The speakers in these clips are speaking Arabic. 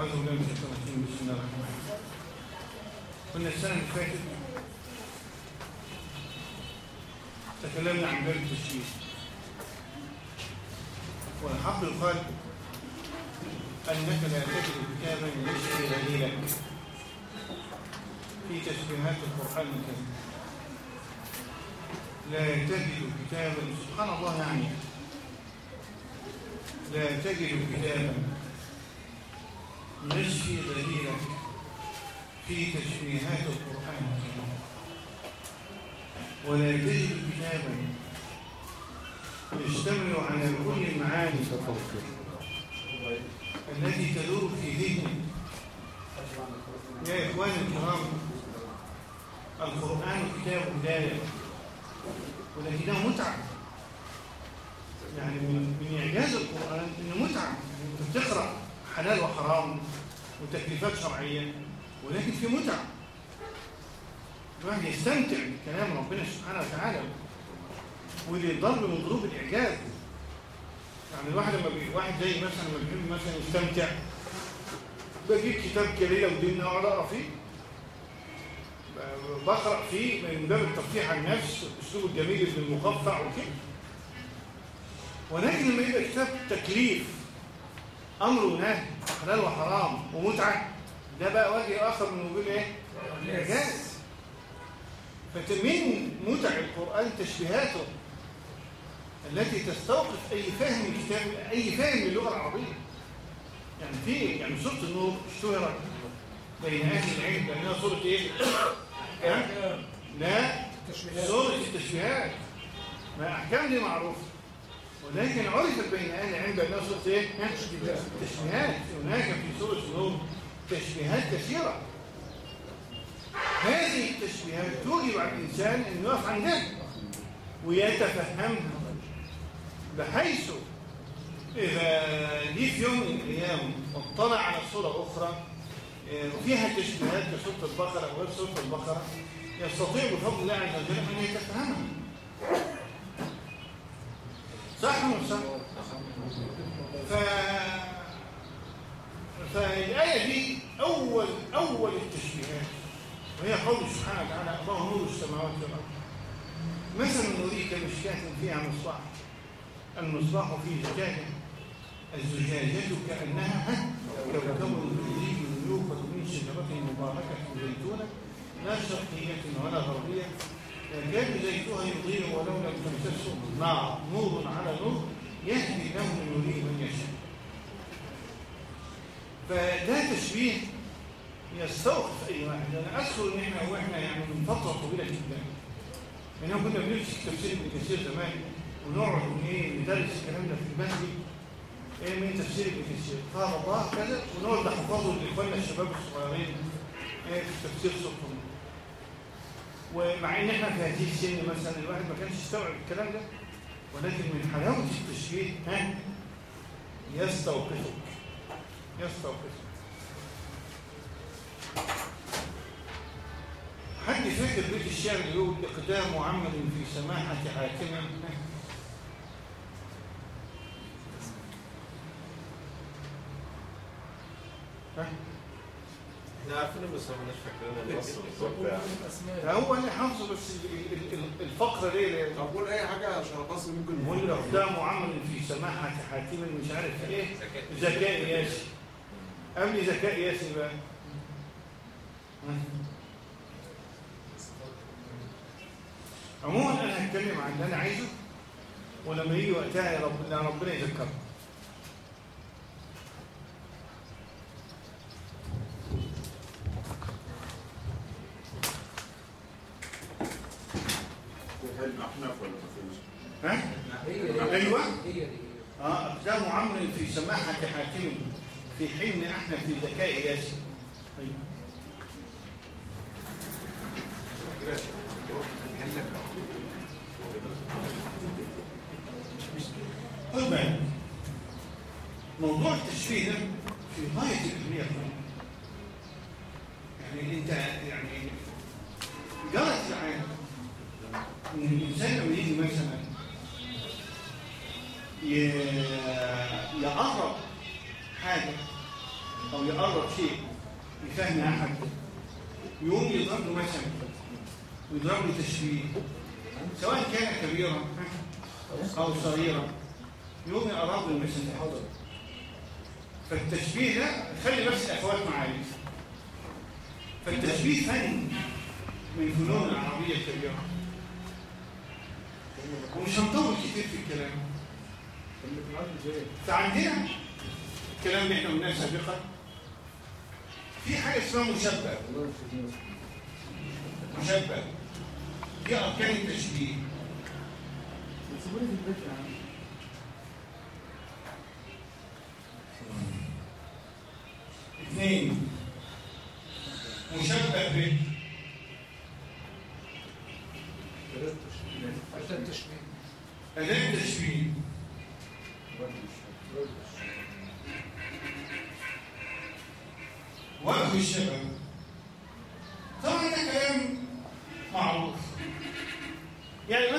أعوذ بالله من الشيطان الرجيم بسم الله الرحمن الرحيم كنا السنة اللي فاتت تكلمنا عن باب التشبيه والحق قال أنك لا تجد كتابا يشفي دليلك في تشبيهات القرآن الكريم لا تجد كتابا سبحان الله يعني. لا تجد كتابا. يشفي دليلك في تشبيهات القرآن الكريم. ولا تجد كتابا يشتمل على كل المعاني التي تدور في ذهنك يا إخواني الكرام القرآن كتاب هداية ولكنه متعة يعني من من إعجاز القرآن إنه متعة أنت بتقرأ حلال وحرام. وتكليفات شرعية ولكن في متعة. الواحد يستمتع بكلام ربنا سبحانه وتعالى ودي ضرب من ضروب الإعجاز. يعني الواحد لما بي... واحد زي مثلا لما بيحب مثلا يستمتع بجيب كتاب كليلة وديننا واقعد أقرأ فيه ب- بقرأ فيه من باب الترفيه عن النفس الأسلوب الجميل ابن المقفع وكده. ولكن لما يبقى كتاب تكليف أمر ونهي حلال وحرام ومتعة. ده بقى وجه آخر من وجود إيه؟ الإعجاز. فمن متع القرآن تشبيهاته التي تستوقف أي فهم الكتاب أي فهم للغة العربية يعني في يعني سورة النور اشتهرت بين أهل العلم لأنها سورة إيه؟ ها؟ لا سورة التشبيهات ما أحكام دي معروفة. ولكن عرفت بين أهل العلم بأنها سورة إيه؟ ها؟ تشبيهات هناك في سورة النور تشبيهات كثيرة هذه التشبيهات توجب على الإنسان أن يقف عندها ويتفهمها بحيث إذا جه في يوم من الأيام واطلع على صورة أخرى آه، وفيها تشبيهات كسورة البقرة أو غير سورة البقرة يستطيع بفضل الله عز وجل أن يتفهمها صح ولا صح؟ ف... فالآية دي أول أول التشبيهات وهي قول سبحانه وتعالى الله نور السماوات والأرض مثل نريك مشكاة فيها مصباح المصباح في زجاجة الزجاجة كأنها ها؟ كوكب دري يوقد من شجرة مباركة زيتونة لا شرقية ولا غربية يكاد زيتها يضيء ولو لم تمسسه نار نور على نور يهدي له من يريد من يشاء. فده تشبيه يستوقف أي واحد. أنا أذكر إن إحنا وإحنا يعني من فتره طويله جدا يعني كنا بنمسك تفسير ابن كثير زمان ونقعد إيه ندرس الكلام ده في المهدي. إيه من تفسير ابن كثير. قال الله كذا ونقعد نحفظه لإخواننا الشباب الصغيرين إيه في تفسير سورة ومع إن إحنا في هذه السن مثلا الواحد ما كانش يستوعب الكلام ده ولكن من حلاوة التشبيه ها؟ يستوقفك. يستوقفك. حد فاكر بيت الشعر اللي يقول اقدام عمل في سماحة حاكم ها؟ إحنا عارفين بس ما فاكرين النص بالظبط يعني هو أنا حافظه بس ال- ال- ال- الفقرة ليه طب قول أي حاجة عشان النص ممكن يقول اقدام عمل في سماحة حاكم مش عارف إيه. ذكاء. ياسي قبل ذكاء ياسي بقى؟ عموما أنا هتكلم عن اللي أنا عايزه ولما يجي وقتها يا رب ربنا يذكرنا في علم احناف ولا ما فيش؟ ها؟ أيوة. آه أقدام عمرو في سماحة حاكم في حين إحنا في ذكاء ياسي طيب. موضوع التشبيه ده في غاية الأهمية. يعني أنت يعني جرت العاده إن الإنسان ي- يقرب حاجة أو يقرب شيء لفهم أحد. يقوم يضرب له مثلا ويضرب له تشبيه سواء كان كبيرا أو صغيرا. يقوم يقرب له المثل فالتشبيه ده خلي بس الأخوات معايا. فالتشبيه فن من فنون العربية الكبيرة. ومش هنطول كتير في الكلام. فعندنا الكلام اللي إحنا قلناه سابقا في حاجة اسمها مشبه. مشبه. دي أركان التشبيه. اثنين. مشبه به أداة تشبيه وجه الشبه طبعا ده كلام معروف يعني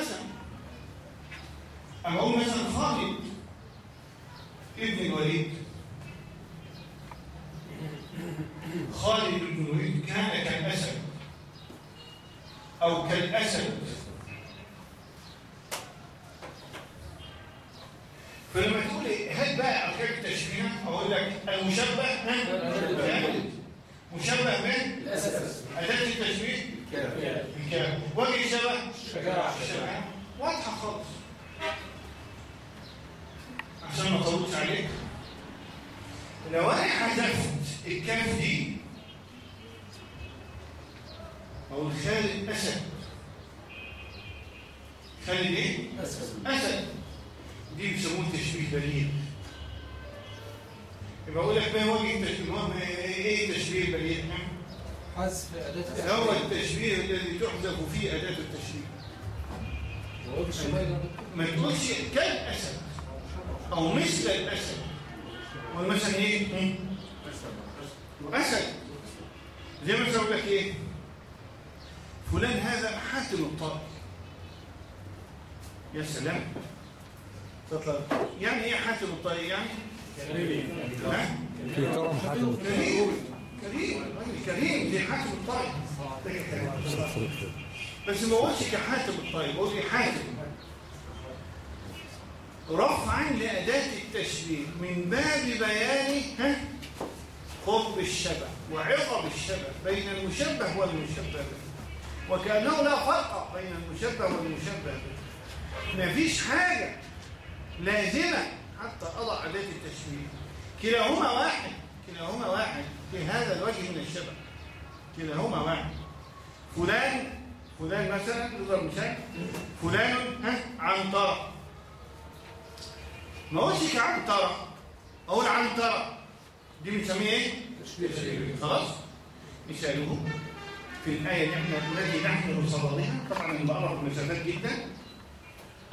الوجه من الشبه كلاهما واحد. فلان فلان مثلا نضرب مثال فلان ها عنترة ما قلتش كعنترة أقول عنترة دي بنسميه إيه؟ خلاص. مثاله في الآية اللي إحنا التي نحن بصددها. طبعا أنا بقرب مسافات جدا.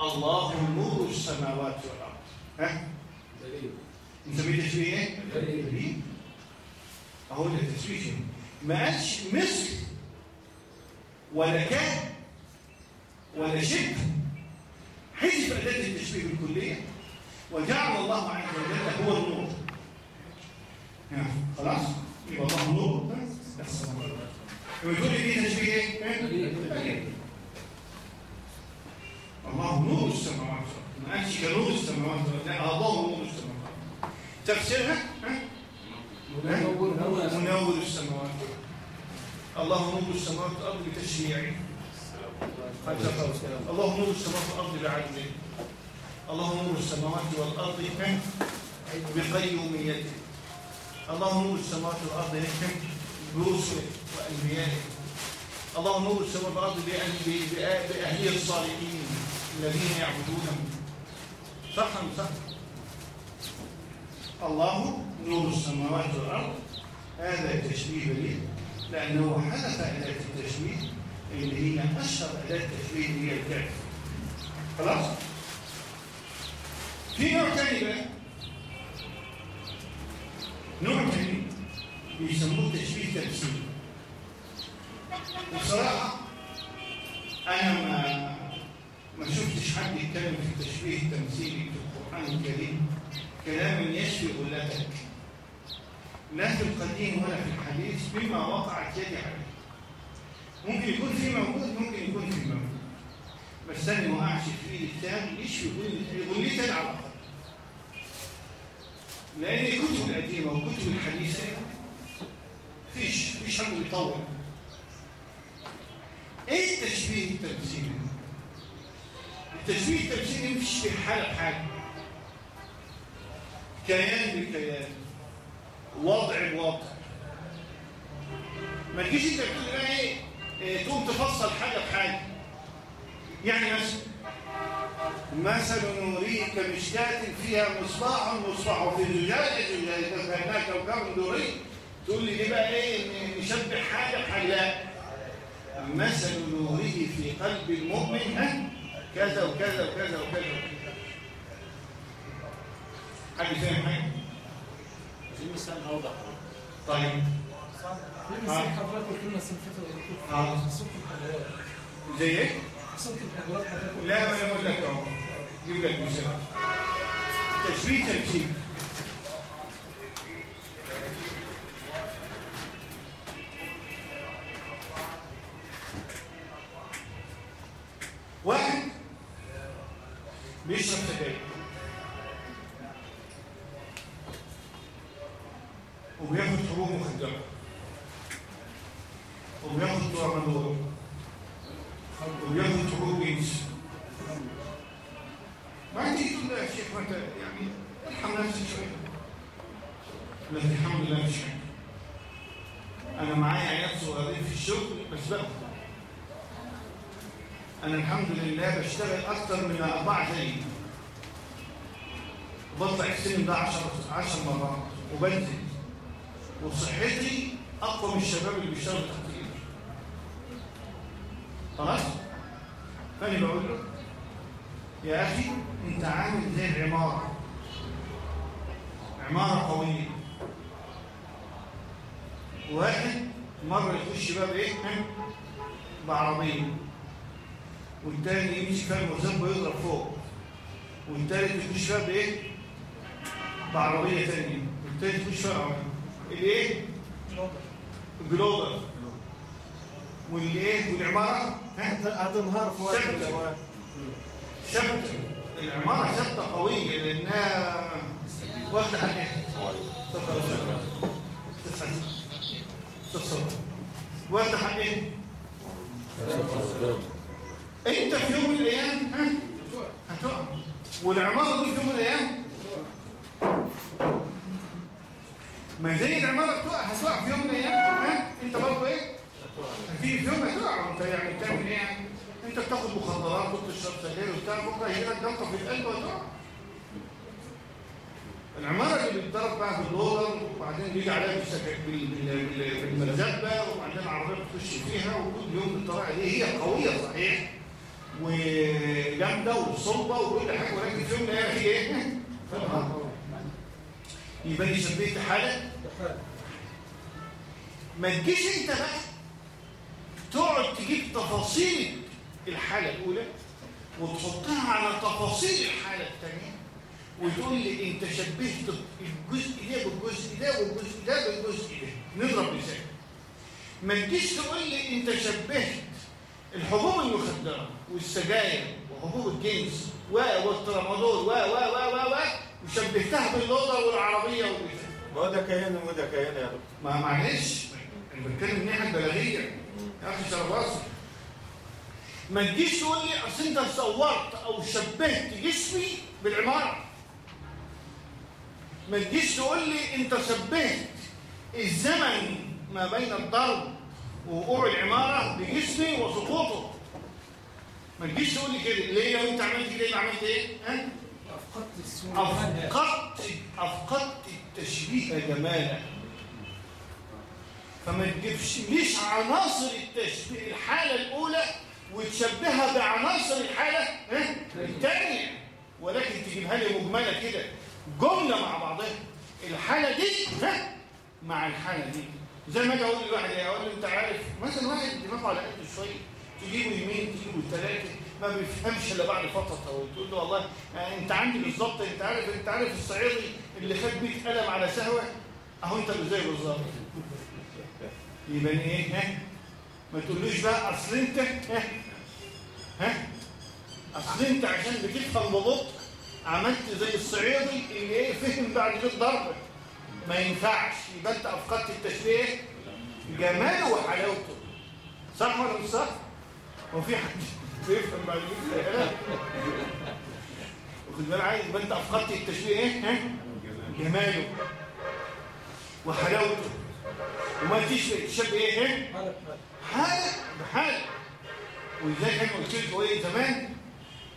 الله نور السماوات والأرض. ها؟ نسميه تشبيه إيه؟ دليل. أهو تشبيه ما قالش مثل ولا كان ولا شبه. حذف أداة التشبيه بالكلية وجعل الله عز وجل هو النور. يعني خلاص؟ يبقى الله نور تقول لي دي تشبيه إيه؟ الله نور السماوات. ما قالش كنور السماوات. لا الله نور السماوات. تفسيرها؟ ها؟ منور السماوات الله نور السماوات والأرض بتشريعه الله نور السماوات والارض بعدله الله نور السماوات والارض بقيوميته الله نور السماوات والارض برسله وانبيائه الله نور السماوات والارض باهليه الصالحين الذين يعبدونه صح صح؟ الله نور السماوات والأرض. هذا تشبيه بليغ لأنه حدث أداة التشبيه اللي هي أشهر أداة التشبيه هي الكاف خلاص؟ في نوع تاني بقى. نوع تاني بيسموه تشبيه تمثيلي بصراحة أنا ما ما شفتش حد يتكلم في التشبيه التمثيلي في القرآن الكريم كلاما يشفي غلتك لا في القديم ولا في الحديث بما وقعت يدي عليه. ممكن يكون في موجود ممكن يكون في موجود. بس أنا ما وقعش في كتاب يشفي يقول يقول لي تاني على الاقل لأن الكتب القديمه والكتب الحديثة فيش فيش حد بيطور إيه التشبيه التمثيلي التشبيه التمثيلي مش في حاله بحاجه كيان بكيان. وضع بوضع ما تجيش انت تقول بقى إيه إيه، تقوم تفصل حاجة بحاجه يعني مثلا مثل نوريك مشكاة فيها مصباح مصباح في زجاجة زجاجة كأنها كوكب دوري. تقول لي دي بقى إيه نشبه حاجة بحاجة لا مثل نوره في قلب المؤمن كذا وكذا وكذا وكذا. حد فاهم حاجة؟ في مثال اوضح طيب في مثال حضرتك قلت لنا الحجرات زي إيه؟ الحجرات حضرتك لا ما أنا بقول لك اهو جيب لك مثال تشبيه تمثيل وصحتي أقوى من الشباب اللي بيشتغلوا كتير خلاص؟ فانا بقول له يا أخي أنت عامل زي العمارة عمارة قوية. واحد مرة يخش باب؟ ها؟ بعربية. والتاني يمشي فيها المرزب ويضرب فوق. والتالت يخش باب إيه؟ بعربية تانية. والتالت يخش فيها عربية الإيه؟ الجلودر والإيه؟ والعمارة ها؟ هذا نهار في. الأوقات. ثبت العمارة ثابتة قوية لأنها واخدة عن؟ واخدة عن إيه؟ أنت في يوم من الأيام ها؟ هتقع والعمارة دي في يوم من الأيام ما زي العمارة بتقع هتقع في يوم من الأيام ها؟ أنت برضه إيه؟ هتيجي في يوم هتقع أنت يعني بتعمل إيه يعني؟ أنت بتاخد مخدرات وبتشرب سجاير وبتاع بكرة يجي لك جلطه في القلب وتقع العمارة اللي بتضرب بقى بالدولار وبعدين بيجي عليها بالسك- بال- بال- بال- بالمرزبه وبعدين عربيه بتخش فيها وكل يوم بالطريقة دي هي قوية صحيح وجامدة وصلبة وكل حاجة ولكن في يوم من الأيام هي إيه؟ يبقى دي شبيت حاله ما تجيش انت بقى تقعد تجيب تفاصيل الحالة الأولى وتحطها على تفاصيل الحالة الثانية وتقول لي انت شبهت الجزء ده بالجزء ده والجزء ده بالجزء ده. نضرب مثال. ما تجيش تقول لي انت شبهت الحبوب المخدرة والسجاير وحبوب الجنس والترامادول و و و و و وشبهتها باللودر والعربية والبتاع ما هو ده كيان وده كيان يا دكتور؟ ما معلش أنا بتكلم من الناحيه البلاغية. يا أخي شرباسي ما تجيش تقول لي أصل أنت صورت أو شبهت جسمي بالعمارة. ما تجيش تقول لي أنت شبهت الزمن ما بين الضرب ووقوع العمارة بجسمي وسقوطه. ما تجيش تقول لي كده. ليه لو أنت عملت كده؟ يبقى عملت إيه؟ ها؟ أفقدت الصورة أفقدت أفقدت التشبيه جمالا فما تجيبش ليش عناصر التشبيه. الحالة الأولى وتشبهها بعناصر الحالة؟ الثانية ولكن تجيبها لي مجملة كده. جملة مع بعضها. الحالة دي؟ مع الحالة دي. زي ما أجي أقول لواحد أقول له أنت عارف مثلا واحد دماغه على قد شوية. تجيبه يمين تجيبه ثلاثة ما بيفهمش إلا بعد فترة طويلة. تقول له والله آه، أنت عندي بالظبط أنت عارف أنت عارف الصعيدي اللي خد 100 قلم على سهوه أهو أنت زي بالظبط. يبقى إيه؟ ها؟ ما تقولوش بقى أصل أنت ها؟ ها؟ أصل أنت عشان بتفهم ببطء عملت زي الصعيدي اللي إيه؟ فهم بعد كده ضربه ما ينفعش. يبقى أنت أفقدت التشبيه جماله وحلاوته. صح ولا مش صح؟ هو في حد بيفهم بعد بالك؟ عايز يبقى انت أفقدت التشبيه إيه؟ ها؟ جماله وحلاوته. وما تشبه تشبه إيه؟ ها؟ حالة. بحال ولذلك أنا قلت لكم إيه؟ زمان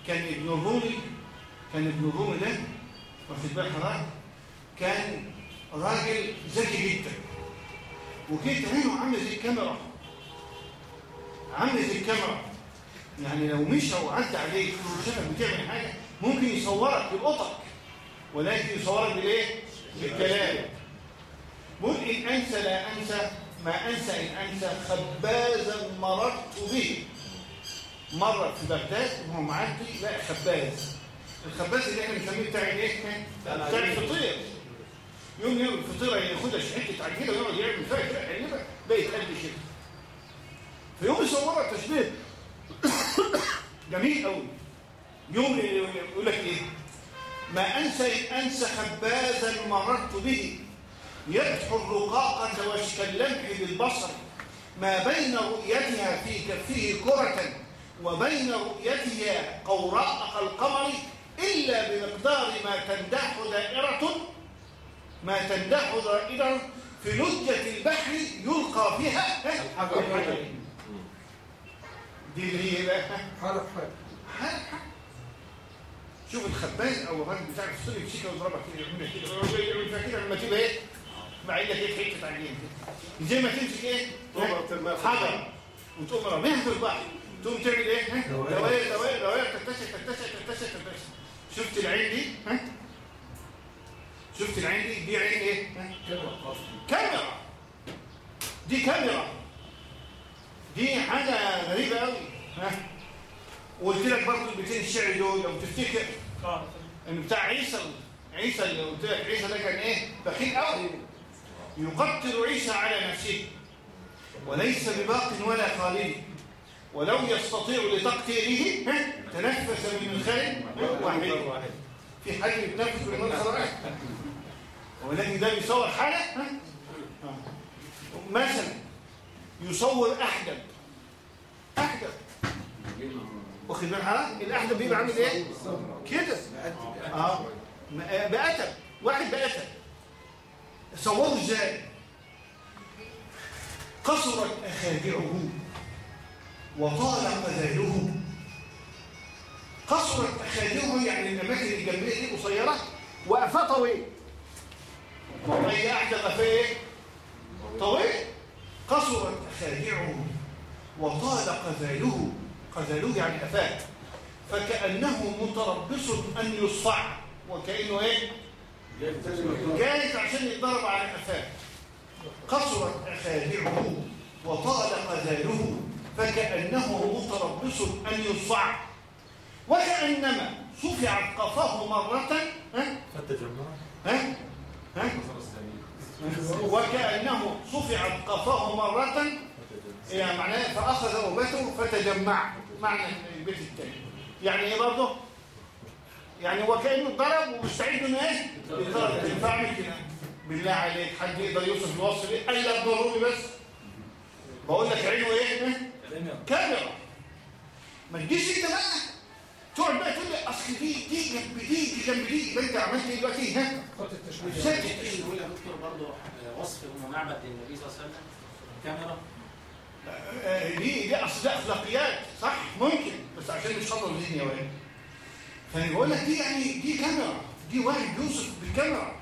كان ابن الرومي كان ابن الرومي ده واخد بال حضرتك؟ كان راجل ذكي جدا. وكانت عينه عاملة زي الكاميرا. عاملة زي الكاميرا. يعني لو مشى وعدى عليك وشافك بتعمل حاجة ممكن يصورك يلقطك ولكن يصورك بالايه؟ بالكلام. قل إن أنسى لا أنسى ما أنسى إن أنسى خبازا مررت به. مرة في بغداد وهو معدي لا خباز. الخباز اللي إحنا بنسميه بتاع الايه؟ بتاع الفطير. يوم يوم الفطيرة ياخدها حتة عجينة ويقعد يعمل فيها كده يقلبها بقت قد كده فيوم يصورها تشبيه. جميل قوي. يوم يقول لك إيه؟ ما أنسى إن أنسى خبازا مررت به. يدحو الرقاقة واشك اللمح بالبصر. ما بين رؤيتها في كفه كرة وبين رؤيتها قوراء كالقمر إلا بمقدار ما تندح دائرة ما تندح دائرة في لجة البحر يلقى فيها. الحجر دي اللي هي بقى حالة بحال حال حال. شوف الخباز أو الراجل بتاع الفصول يمسكها ويضربك كده يعمل كده يعمل فيها كده لما تبقى إيه مع إيدك إيه حتة عجين زي ما تمسك إيه حجر وتقوم راميها في البحر تقوم تعمل إيه. دوائر. دوائر دوائر تكتشف تكتشف تكتشف تكتشف شفت العين دي؟ ها؟ شفت العين دي؟ دي عين إيه؟ ها؟ كاميرا. كاميرا. دي كاميرا. دي حاجة غريبة قوي ها؟ وقلت لك برضه البيتين الشعر دول لو تفتكر آه. إن بتاع عيسى عيسى اللي قلت لك عيسى ده كان إيه؟ بخيل قوي يقتل عيسى على نفسه. وليس بباق ولا خالد ولو يستطيع لتقتيله ها؟ تنفس من الخارج واحد. في حاجة بتنفس من المنخر واحد. ولكن ده بيصور آه. مثلا يصور احدب احدب واخد بال حضرتك الاحدب بيبقى عامل إيه؟ كده. آه. بأتب واحد بأتب صوره إزاي؟ قصرت أخادعه وطال قذاله قصرت أخادعه يعني الأماكن الجنبيه دي قصيرة. وقفاه طويل وهي احدى قفاه إيه؟ طويل قصرت اخادعه وطال قذاله قذاله يعني قفاه فكأنه متربص أن يصفع وكأنه إيه؟ جاهز عشان يتضرب على قفاه قصرت أخادعه وطال قذاله فكأنه متربص أن يصفع وكأنما صفعت قفاه مرة ها؟ ها؟ ها؟ وكأنه صفعت قفاه مرة. يعني معناه فأخذ أوبته فتجمع. معنى البيت التاني. يعني إيه برضه؟ يعني هو كأنه اتضرب ومستعد إنه إيه؟ يتضرب تنفع لي كده. بالله عليك. حد يقدر يوصف الوصف إيه؟ قال لك ضروري بس. بقول لك عينه إيه؟ كاميرا ما تجيش أنت بقى. تقعد بقى تقول لي اصل دي دي جنب دي دي جنب دي يبقى أنت عملت إيه دلوقتي؟ ها؟ خط التشبيه سكت يقول يا دكتور برضه وصف ام معبد للنبي صلى الله عليه وسلم. كاميرا. آه، دي دي اصل ده أخلاقيات صح؟ ممكن. بس عشان مش خطر ذهني يا ولد فأنا بقول لك دي يعني دي كاميرا. دي واحد يوصف بالكاميرا.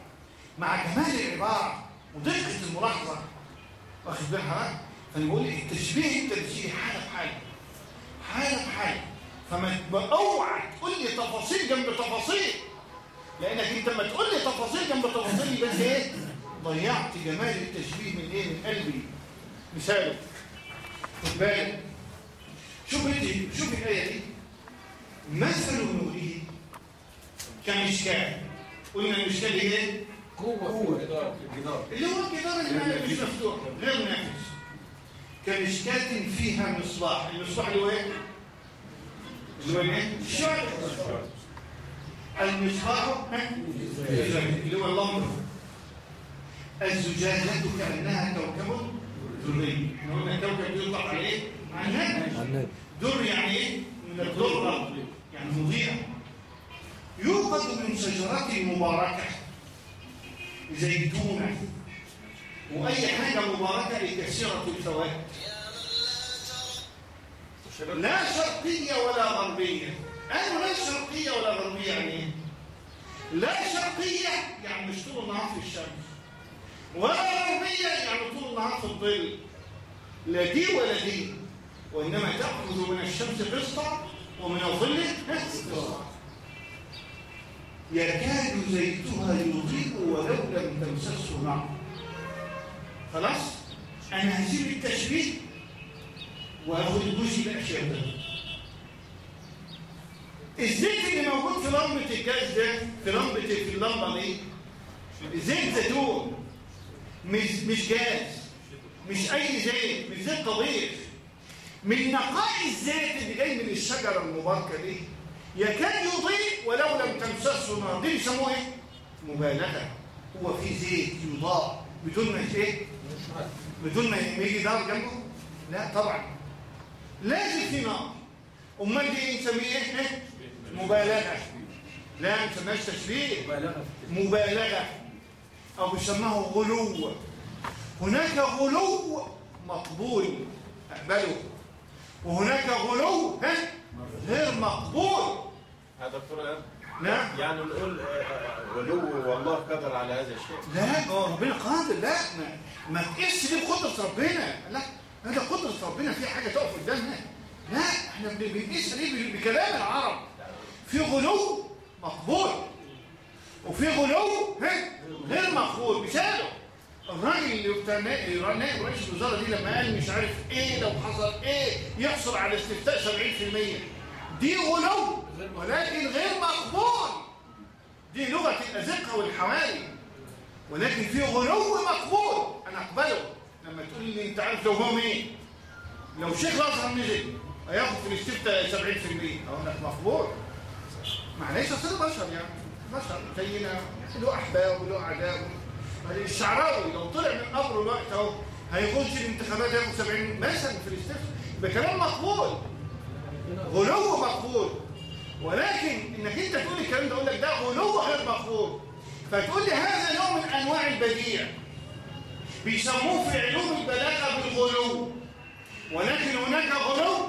مع جمال العبارة ودقة الملاحظة. واخد بال حضرتك فأنا بقول لك التشبيه انت بتشيل حالة بحالة. حالة بحالة. فما ما أوعى تقول لي تفاصيل جنب تفاصيل. لأنك أنت لما تقول لي تفاصيل جنب تفاصيل يبقى أنت إيه؟ ضيعت جمال التشبيه من إيه؟ من قلبي. مثاله. خد بالك. شوف انت شوف الآية دي. مثل نوره كمشكاة. قلنا المشكاة دي إيه؟ في الجدار اللي هو الجدار اللي مش مفتوح غير نافذ كمشكاة فيها مصباح. المصباح اللي هو إيه؟ اللي هو إيه؟ المصباح؟ اللي هو اللمبة الزجاجة كأنها كوكب دري قلنا الكوكب بيطلق على إيه؟ عنها در يعني إيه؟ من الذرة يعني مضيئة يوقد من شجرات مباركة زيتونة وأي حاجة مباركة كثيرة الفوائد لا شرقية ولا غربية. أنا لا شرقية ولا غربية يعني؟ إيه؟ لا شرقية يعني مش طول النهار في الشمس. ولا غربية يعني طول النهار في الظل. لا دي ولا دي. وإنما تأخذ من الشمس قسطا ومن الظل قسطا. يكاد زيتها يضيء ولو لم تمسسه نار. خلاص؟ أنا هسيب التشبيه واخد الجزء الاشياء ده الزيت اللي موجود في لمبه الجاز ده؟ في لمبه في اللمبة دي. زيت زيتون مش مش جاز مش أي زيت. مش زيت طبيعي. من نقاء الزيت اللي جاي من الشجرة المباركة دي يكاد يضيء ولو لم تمسسه نار دي بيسموه إيه؟ مبالغة. هو في زيت يضاء بدون ما إيه بدون ما يجي نار جنبه؟ لا طبعا. لازم في نار. أمال دي نسميه إيه إيه؟ مبالغة. لا ما نسميهاش تشبيه. مبالغة في مبالغة. أو بيسموه غلو. هناك غلو مقبول. اقبله وهناك غلو ها؟ غير مقبول. يا دكتور نعم. يعني نقول آه، آه، غلو والله قدر على هذا الشيء. لا هو ربنا قادر. لا ما, ما تقيسش دي بقدرة ربنا. لا. ربنا في حاجة تقف قدامنا؟ لا إحنا بن- بنقيسها دي بكلام العرب. في غلو مقبول. وفي غلو غير مقبول. مثاله. الراجل اللي بتاع رئيس الوزراء دي لما قال مش عارف إيه لو حصل إيه يحصل على استفتاء 70% دي غلو ولكن غير مقبول. دي لغة الأزقة والحوالي ولكن في غلو مقبول. أنا أقبله. لما تقول لي أنت عارف لو هو مين؟ لو شيخ الازهر نزل هياخد في الاستفتاء 70% أقول لك مقبول. معلش اصل بشر يعني. بشر. زينا له أحباب وله اعداء الشعراوي لو طلع من قبره الوقت أهو هيخش الانتخابات ياخد 70 مثلا في الاستفتاء بكلام مقبول. غلو مقبول. ولكن إنك أنت تقول الكلام ده أقول لك ده غلو غير مقبول. فتقول لي هذا نوع من أنواع البديع. بيسموه في علوم البلاغة بالغلو. ولكن هناك غلو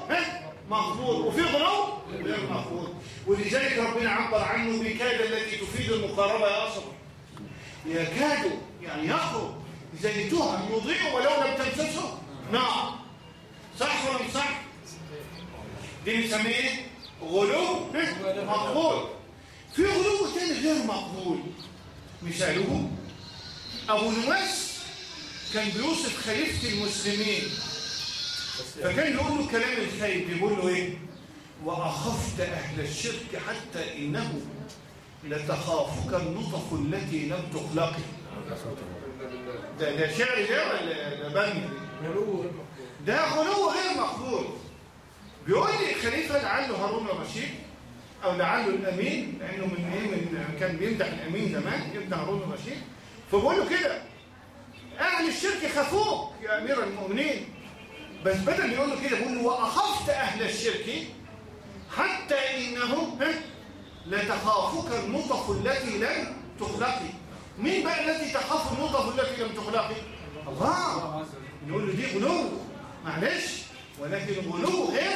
مقبول وفي غلو غير مقبول ولذلك ربنا عبر عنه بكاد التي تفيد المقاربة يا اصبر يكاد يعني يخرج زيتها يضيء ولو لم تمسسه. نار صح ولا مش صح؟ دي بنسميه غلو؟ مقبول في غلو تاني غير مقبول مثاله أبو نواس كان بيوصف خليفة المسلمين. فكان يقول له كلام الخير بيقول له إيه؟ وأخفت أهل الشرك حتى إنه لتخافك النطف التي لم تخلق ده ده شعر ده ولا ده بني؟ ده غلو غير مقبول. بيقول لي الخليفه لعله هارون الرشيد أو لعله الأمين لأنه من إيه؟ من كان بيمدح الأمين زمان ابن هارون الرشيد. فبقول له كده أهل الشرك خافوك يا أمير المؤمنين. بس بدل يقول له كده بيقول له وأخفت أهل الشرك حتى انه ها، لتخافك النطف التي لم تخلقي مين بقى التي تخاف النطف التي لم تخلقي الله. نقول له دي غلو. معلش. ولكن غلو غير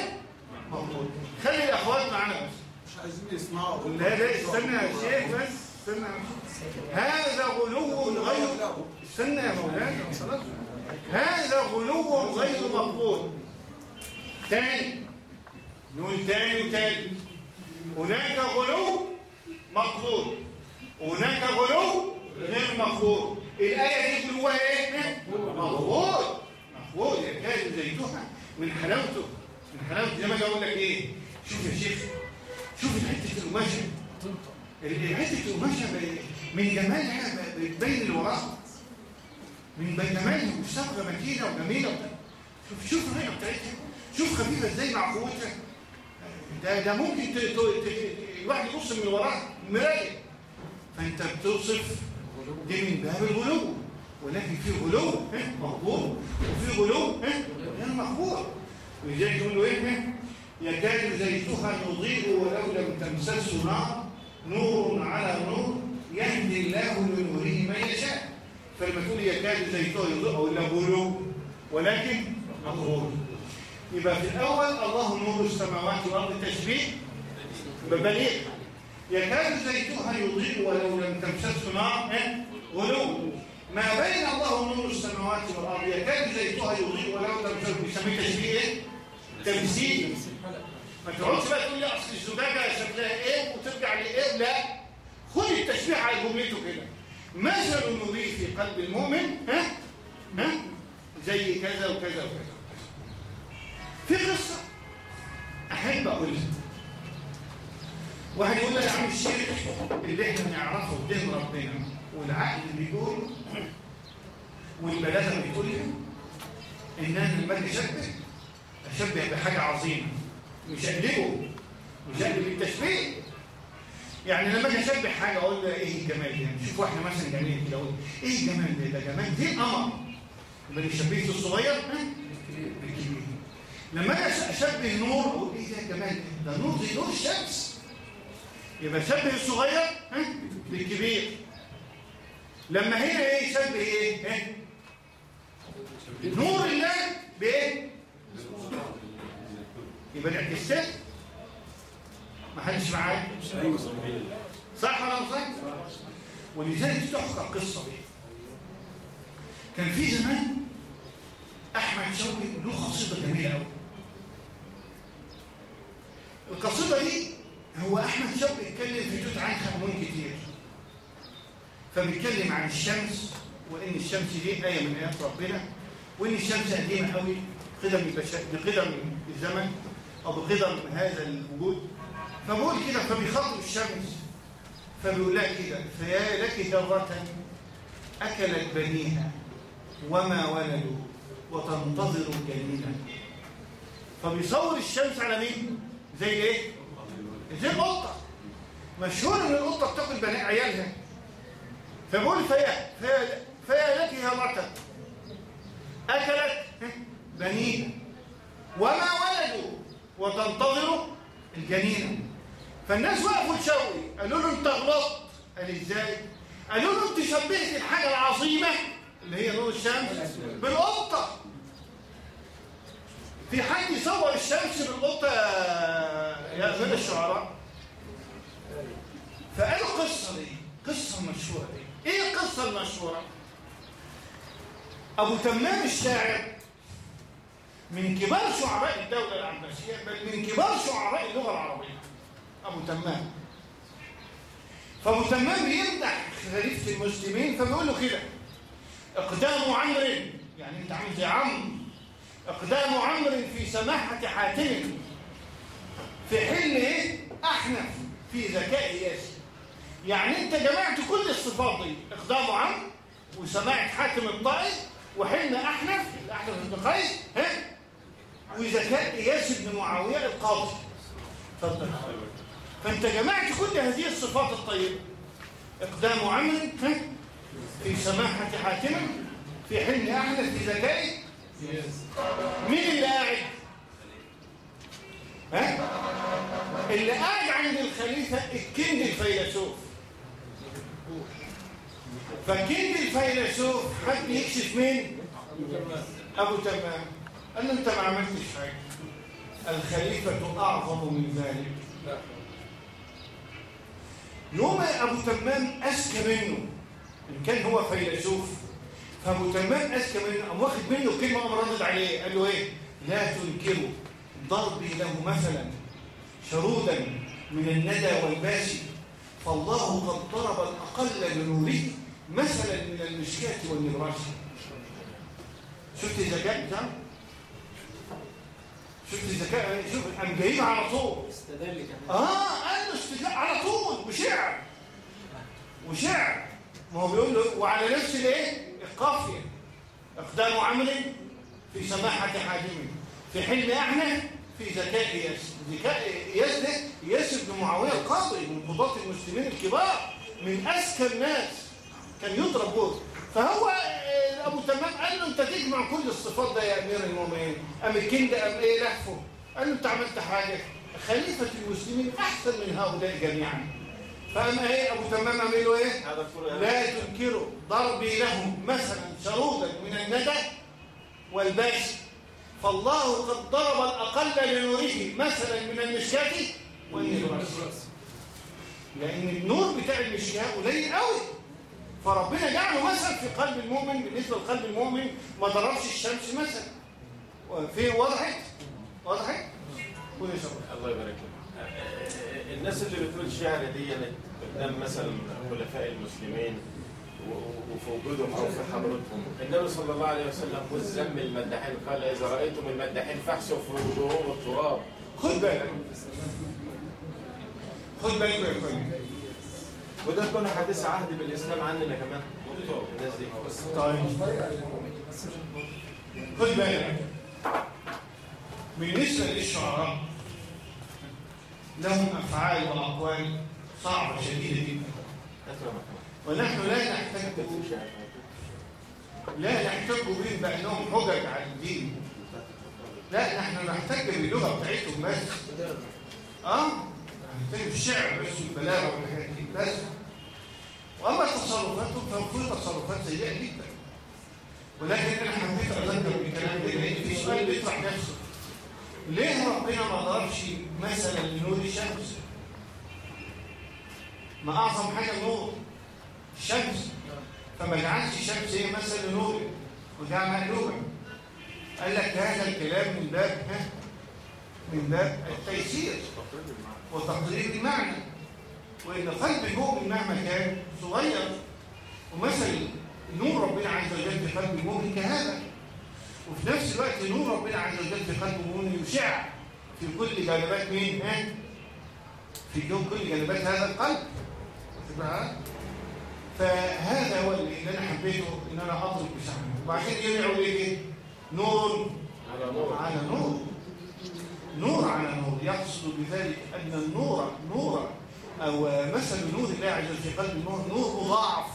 مقبول. خلي الأخوات معانا. بس مش عايزين يسمعوا. لا لا استنى يا شيخ بس استنى. هذا غلو غير استنى يا مولانا. خلاص. هذا غلو غير مقبول. تاني. نقول تاني وتاني. هناك غلو مقبول. هناك غلو غير مقبول. الآية دي غلوها إيه؟ مقبول. مقبول. يكاد زيتها من حلاوته. من حلاوته. زي ما أقول لك إيه؟ شوف يا شيخ. شوف حتة القماشه حتة القماشه ب- من جمالها بتبين اللي وراها من جمالها وصبغه متينة وجميلة. شوف شوف الريحه بتاعتها. شوف خفيفه إزاي مع قوتها. ده ده ممكن الواحد يبص من وراها مرايه فأنت بتوصف دي من باب الغلو. ولكن في غلو مقبول. وفي غلو غير مقبول. ولذلك يقولوا إيه ها؟ يكاد زيتها يضيء ولو لم تمسسه نار. نور على نور يهدي الله لنوره من يشاء. فلما تقول يكاد زيتها يضيء أو لا غلو ولكن مقبول يبقى في الأول الله نور السماوات والأرض تشبيه ببليغ يكاد زيتها يضيء ولو لم تمسسه نار؟ ها؟ غلو ما بين الله نور السماوات والأرض؟ يكاد زيتها يضيء ولو لم تمسسه بيسميه تشبيه إيه؟ تمثيل. ما تقعدش بقى تقول لي أصل الزجاجة شكلها إيه وترجع لإيه؟ لا. خد التشبيه على جملته كده. مثل النور في قلب المؤمن ها؟ ها؟ زي كذا وكذا وكذا. في قصة أحب أقولها. واحد يقول لك يا عم الشيخ اللي إحنا نعرفه قدام ربنا والعقل بيقول والبلاغة بتقولها إن أنا لما أجي أشبه أشبه بحاجة عظيمة. مش اقلبه مش اقلب التشبيه يعني لما أجي اشبه حاجة أقول له إيه الجمال ده؟ شوف واحدة مثلا جميلة كده أقول إيه الجمال ده؟ ده جمال دي القمر. يبقى شبهته الصغير بالكبير لما أجي أشبه نور أقول إيه ده الجمال ده ده نور زي نور الشمس. يبقى شبه الصغير ها؟ بالكبير. لما هنا إيه شبه إيه؟ ها؟ نور الله بإيه؟ يبقى الانعكاسات ما حدش معايا صح ولا مش صح ولذلك تحكى القصة دي كان في زمان أحمد شوقي له قصيدة جميلة قوي القصيدة دي هو أحمد شوقي اتكلم في توت عنخ آمون كتير. فبيتكلم عن الشمس وإن الشمس دي آية من آيات ربنا وإن الشمس قديمة قوي قدم البشر بقدم الزمن أو بقدم هذا الوجود. فبقول كده فبيخاطب الشمس فبيقول لها كده فيا لك ذرة أكلت بنيها وما ولدوا وتنتظر جنينا فبيصور الشمس على مين؟ زي إيه؟ زي القطة مشهور إن القطة بتاكل بني عيالها فبقول فيا فيا فيا لك ذرة أكلت بنيها وما ولدوا وتنتظر الجنينة فالناس وقفوا تشوي قالوا له انت غلطت قال إزاي؟ قالوا له انت شبهت الحاجة العظيمة اللي هي نور الشمس بالقطة. في حد يصور الشمس بالقطة يا غير الشعراء؟ فقالوا القصة دي قصة مشهورة دي. إيه القصة المشهورة؟ أبو تمام الشاعر من كبار شعراء الدولة العباسية بل من كبار شعراء اللغة العربية. أبو تمام فأبو تمام بيمدح خليفة المسلمين فبيقول له كده إقدام عمرو يعني أنت عامل زي عمرو. إقدام عمرو في سماحة حاتم في حلم إيه؟ أحنف في ذكاء ياسر. يعني أنت جمعت كل الصفات دي إقدام عمرو وسماعة حاتم الطائي وحلم أحنف الأحنف بن قيس ها؟ وذكاء إياس بن معاوية القاضي. اتفضل. فأنت جمعت كل هذه الصفات الطيبة إقدام ها؟ في سماحة حاتم في حلم أحمد في ذكائه مين اللي قاعد؟ ها؟ اللي قاعد عند الخليفة الكند الفيلسوف فكند الفيلسوف حد يكشف مين؟ أبو تمام قال له أنت ما عملتش حاجة الخليفة أعظم من ذلك يوم أبو تمام أذكى منه إن كان هو فيلسوف فأبو تمام أذكى منه قام واخد منه كلمة قام ردد عليه قال له إيه؟ لا تنكروا ضربي له مثلا شرودا من الندى والباسي فالله قد ضرب الأقل بنوره مثلا من المشكاة والنبراس شفت الذكاء بتاعه؟ شفت الذكاء شوف قام جايب على طول. استدل كمان. آه قال له استدلاء على طول وشعر وشعر ما هو بيقول له وعلى نفس الايه؟ القافية. إقدام عمرو في سماحة حاجم في حلم إحنا في ذكاء ياس. ذكاء ياس ده بن معاوية القاضي من قضاة المسلمين الكبار من أذكى الناس. كان يضرب جوز فهو أبو تمام. قال له أنت تجمع كل الصفات ده يا أمير المؤمنين. قام الكند قام إيه لهفه. قال له أنت عملت حاجة. خليفة المسلمين أحسن من هؤلاء جميعا. فقام إيه أبو تمام قام له إيه كله لا تنكروا ضربي لهم مثلا شرودا من الندى والباس. فالله قد ضرب الأقل لنوره مثلا من المشكاة والنبراس لأن النور بتاع المشكاة قليل قوي فربنا جعله مثلا في قلب المؤمن بالنسبة لقلب المؤمن ما ضربش الشمس مثلا. في وضحت؟ وضحت؟ قول يا شباب. الله يبارك لك. الناس اللي بتقول شعر دي قدام مثلا خلفاء المسلمين وفي وجودهم أو في حضرتهم. النبي صلى الله عليه وسلم خذ ذم المداحين. قال إذا رأيتم المداحين فاحسوا في وجوههم التراب. خد بالك. خد بالك يا وده كان حديث عهد بالإسلام عننا كمان. الناس دي. طيب خد بالك. بالنسبة للشعراء لهم أفعال وأقوال صعبة شديدة جدا. ونحن لا نحتج لا نحتج بهم بأنهم حجج على الدين. لا نحن نحتج باللغة بتاعتهم بس. آه؟ نحتج بالشعر بس والبلاغة والحاجات دي بس. وأما تصرفاتهم فهم تصرفات سيئة جدا. ولكن أنا حبيت أذكر بالكلام ده لأن في سؤال بيطرح نفسه. ليه ربنا ما ضربش مثلا لنور الشمس؟ ما أعظم حاجة النور الشمس فما جعلش الشمس هي مثل نور؟ وجعل مقلوبا قال لك هذا الكلام من باب؟ من باب التيسير وتقريب المعنى. وإن قلب المؤمن مهما كان صغير ومثل نور ربنا عز وجل في قلب المؤمن كهذا. وفي نفس الوقت نور ربنا عز وجل في قلب المؤمن يشع في كل جانبات مين ها؟ في كل جانبات هذا القلب؟ فهذا هو اللي أنا حبيته إن أنا اضرب بشعره وبعدين يرجعوا ليه نور على نور. على نور. نور على نور. يقصد بذلك أن النور نور أو مثل نور الله عز وجل في قلب النور نور مضاعف.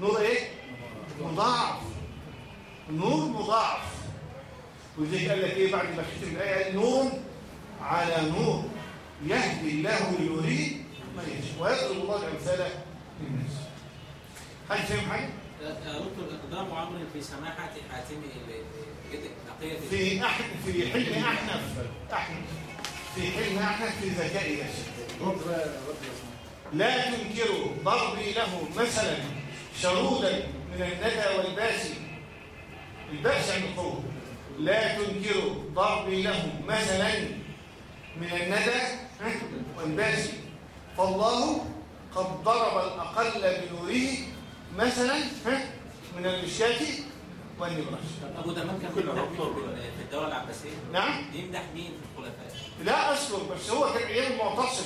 نور إيه؟ مضاعف. نور مضاعف. ولذلك قال لك إيه بعد ما ختم قال نور على نور. يهدي الله ليريد ما يشاء. ويضرب الله الأمثال للناس. هل فهم حاجة؟ دكتور اقدام عمرو في سماحة حاتم بقيه في أحن في حلم أحنف. أحنف. في حلم أحنف في ذكاء ياسر لا تنكروا ضربي له مثلا شرودا من الندى والباس. الباس عند القوة لا تنكروا ضربي له مثلا من الندى والباس. فالله قد ضرب الأقل بنوره مثلا من المشكاة والنبراس أبو تمام كان. في- الدولة العباسيه نعم. يمدح مين؟ لا أصله بس هو كان أيام المعتصم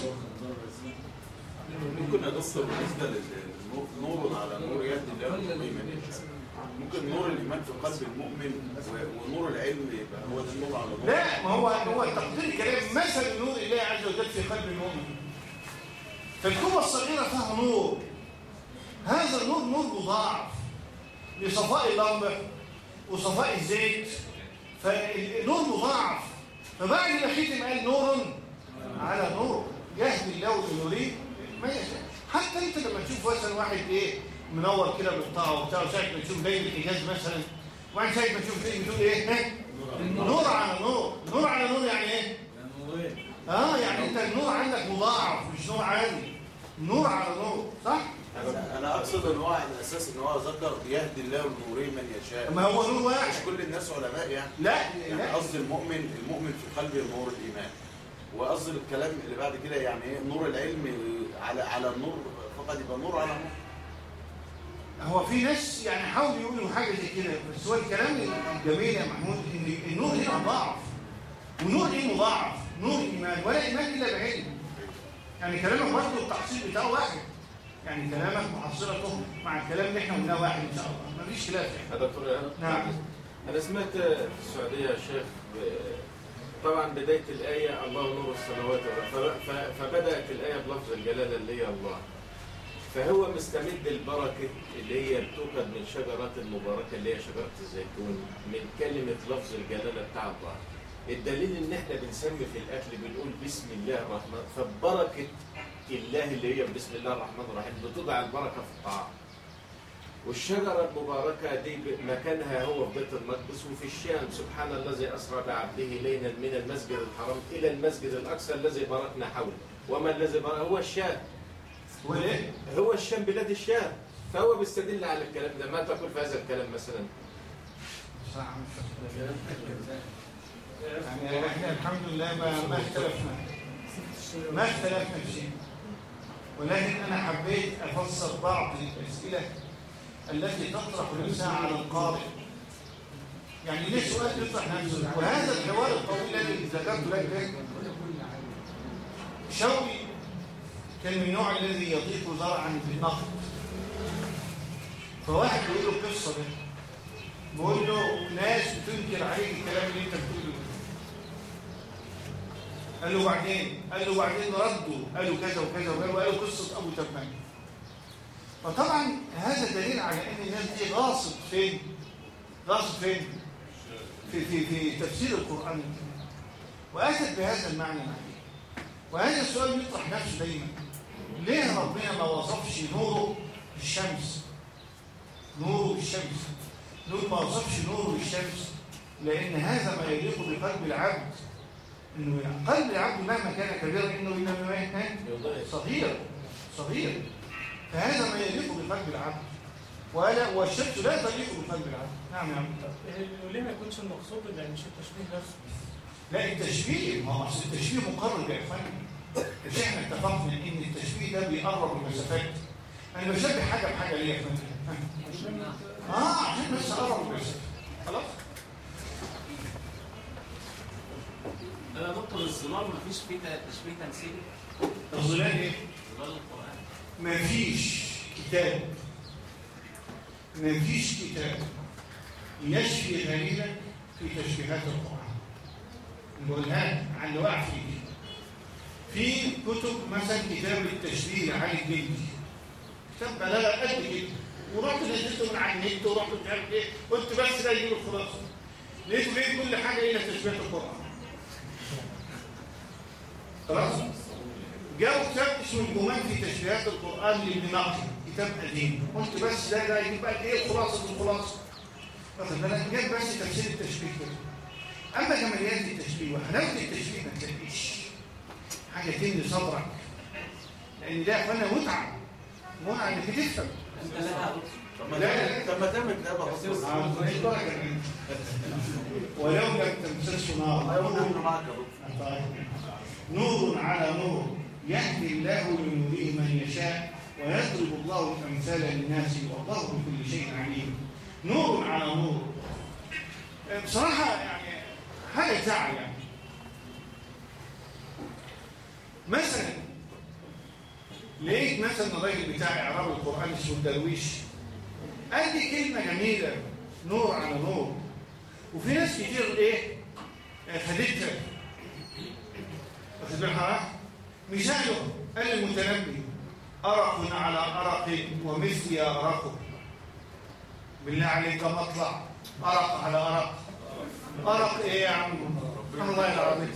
ممكن ادخل بالنسبة للنور نور على نور يهدي الله يشاء ممكن نور الايمان في قلب المؤمن ونور العلم يبقى هو ده النور على نور. لا ما هو هو تقدير الكلام مثل نور الله عز وجل في قلب المؤمن. فالقوة الصغيرة فيها نور. هذا النور نور مضاعف لصفاء اللمبة وصفاء الزيت فالنور مضاعف. فبعد ما ختم قال نور على نور يهدي الله لنوره ما يشاء حتى انت لما تشوف مثلا واحد إيه منور كده بالطاعه وبتاع ساعه ما تشوف جاي الحجاز مثلا وبعدين ساعه ما تشوف إيه بتقول إيه؟ نور على نور. نور على نور يعني إيه؟ آه يعني أنت النور عندك مضاعف مش نور عادي نور على نور صح؟ أنا أنا أقصد إن هو على أساس إن هو ذكر يهدي الله لنوره من يشاء. ما هو نور مش واحد كل الناس علماء يعني. لا يعني لا. قصد المؤمن المؤمن في قلبه نور الإيمان. وقصد الكلام اللي بعد كده يعني إيه نور العلم على على النور فقط يبقى نور على نور. هو في ناس يعني حاولوا يقولوا حاجة زي كده بس هو الكلام الجميل يا محمود إن النور هنا مضاعف ونور إيه مضاعف؟ نور إيمان ولا إيمان إلا بعلم. يعني كلامك برضه التحصيل بتاعه واحد. يعني كلامك محصلته مع الكلام اللي إحنا قلناه واحد إن شاء الله. مفيش خلاف. يا دكتور؟ نعم. أنا سمعت في السعودية يا شيخ طبعا بداية الآية الله نور السماوات والأرض ف- ف- فبدأت الآية بلفظ الجلالة اللي هي الله. فهو مستمد البركة اللي هي بتوجد من شجرات المباركة اللي هي شجرة الزيتون من كلمة لفظ الجلالة بتاع الله. الدليل إن إحنا بنسمي في الأكل بنقول بسم الله الرحمن فبركة الله اللي هي بسم الله الرحمن الرحيم بتضع البركة في الطعام والشجرة المباركة دي مكانها هو في بيت المقدس وفي الشام. سبحان الذي أسرى بعبده ليلا من المسجد الحرام إلى المسجد الأقصى الذي باركنا حوله. وما الذي بارك؟ هو الشام. هو الشام بلاد الشام. فهو بيستدل على الكلام ده. ما تقول في هذا الكلام مثلا. يعني إحنا الحمد لله ما ما اختلفنا. ما اختلفنا في شيء. ولكن أنا حبيت أفسر بعض الأسئلة التي تطرح نفسها على القارئ. يعني ليه سؤال يطرح نفسه؟ وهذا الحوار الطويل الذي ذكرت لك ده شوقي كان من النوع الذي يضيق زرعا بالنقد فواحد بيقول له القصة ده بقول له ناس بتنكر عليك الكلام اللي أنت بتقوله قال له بعدين؟ قال له بعدين ردوا قالوا كذا وكذا وكذا. وقالوا قصة أبو تبان فطبعا هذا دليل على إن الناس دي غاصب فين؟ غاصب فين؟ في في في تفسير القرآن الكريم. وأتت بهذا المعنى معي. وهذا السؤال يطرح نفسه دايما. ليه ربنا ما وصفش نوره بالشمس؟ نوره بالشمس. نقول ما وصفش نوره بالشمس؟ لأن هذا ما يليق بقلب العبد. إنه يعني قلب العبد مهما كان كبيرا إنه إنما إيه؟ صغير صغير. فهذا ما يليق بقلب العبد. ولا والشمس لا تليق بقلب العبد. نعم يا عم وليه ما يكونش المقصود ده مش التشبيه نفسه؟ لا التشبيه ما هو التشبيه مقرب يا مش إحنا اتفقنا إن التشبيه ده بيقرب المسافات. أنا بشبه حاجة بحاجة ليه يا إخواني. آه عشان بس أقرب المسافات. خلاص؟ ده دكتور الظلال مفيش فيه تمثيلي الظلال إيه؟ ظلال مفيش كتاب مفيش كتاب يشفي غريبا في تشبيهات القرآن. نقولها عن وقع فيه. في كتب مثلا كتاب التشبيه لعلي الجندي كتاب بلاغة قد كده ورحت نزلته من على النت ورحت مش عارف إيه. قلت بس ده يجيب الخلاصه لقيته لقيت كل حاجة إلى تشبيهات القرآن؟ خلاص. جاءوا كتاب اسمه الجمان في تشبيهات القرآن لابن نقي كتاب قديم. قلت بس ده ده يجيب بقى إيه؟ الخلاصة الخلاصة. واخد بالك؟ جاب بس تفسير التشبيه كده أما جماليات التشبيه وحلاوة التشبيه ما تلاقيش. حاجة تملي صدرك لأن ده يا أخوانا متعة. متعة إنك تفهم. انت طب لا، طب ما تعمل آه، مش بركة. ولو لم تمسسه نار أيوه نحن معك يا طيب. نور على نور. يهدي الله لنوره من يشاء ويضرب الله الامثال للناس والله بكل شيء عليم. نور على نور. بصراحة يعني حاجة تزعل يعني. مثلا لقيت مثلا الراجل بتاع اعراب القرآن اسمه الدرويش. قال لي كلمة جميلة. نور على نور. وفي ناس كتير إيه خدتها. مثاله قال المتنبي. أرق على أرق ومثلي أرق. بالله عليك مطلع. أرق على أرق. أرق إيه يا عم؟ الله العظيم.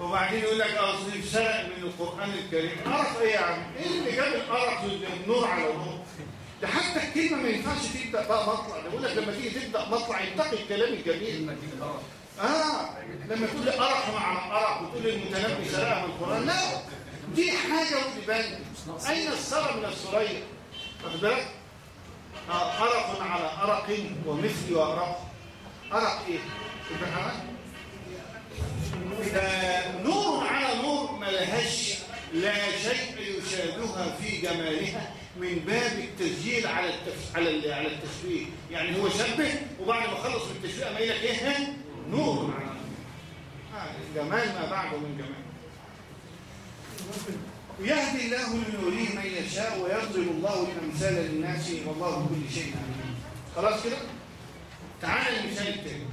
وبعدين يقول لك أصلي سرق من القرآن الكريم. أرق إيه يا عم؟ إيه اللي جاب الأرق النور على نور ده حتى الكلمة ما ينفعش تبدأ بقى مطلع. ده بيقول لك لما تيجي تبدأ مطلع ينتقي الكلام الجميل آه لما تقول لي أرق مع أرق وتقول لي المتنبي سرقها من القرآن لا دي حاجة ودي بان أين السرى من السرية واخد بالك؟ آه أرق على أرق ومثلي وأرق أرق إيه؟ نور على نور ما لهاش لا شيء يشابهها في جمالها من باب التسجيل على التف... على. على التشبيه يعني هو شبه وبعد ما خلص من التشبيه قام قايل لك إيه نور نور آه جمال ما بعده من جمال. يهدي الله لنوره من يشاء ويضرب الله الأمثال للناس والله بكل شيء عليم. خلاص كده؟ تعالى المثال التاني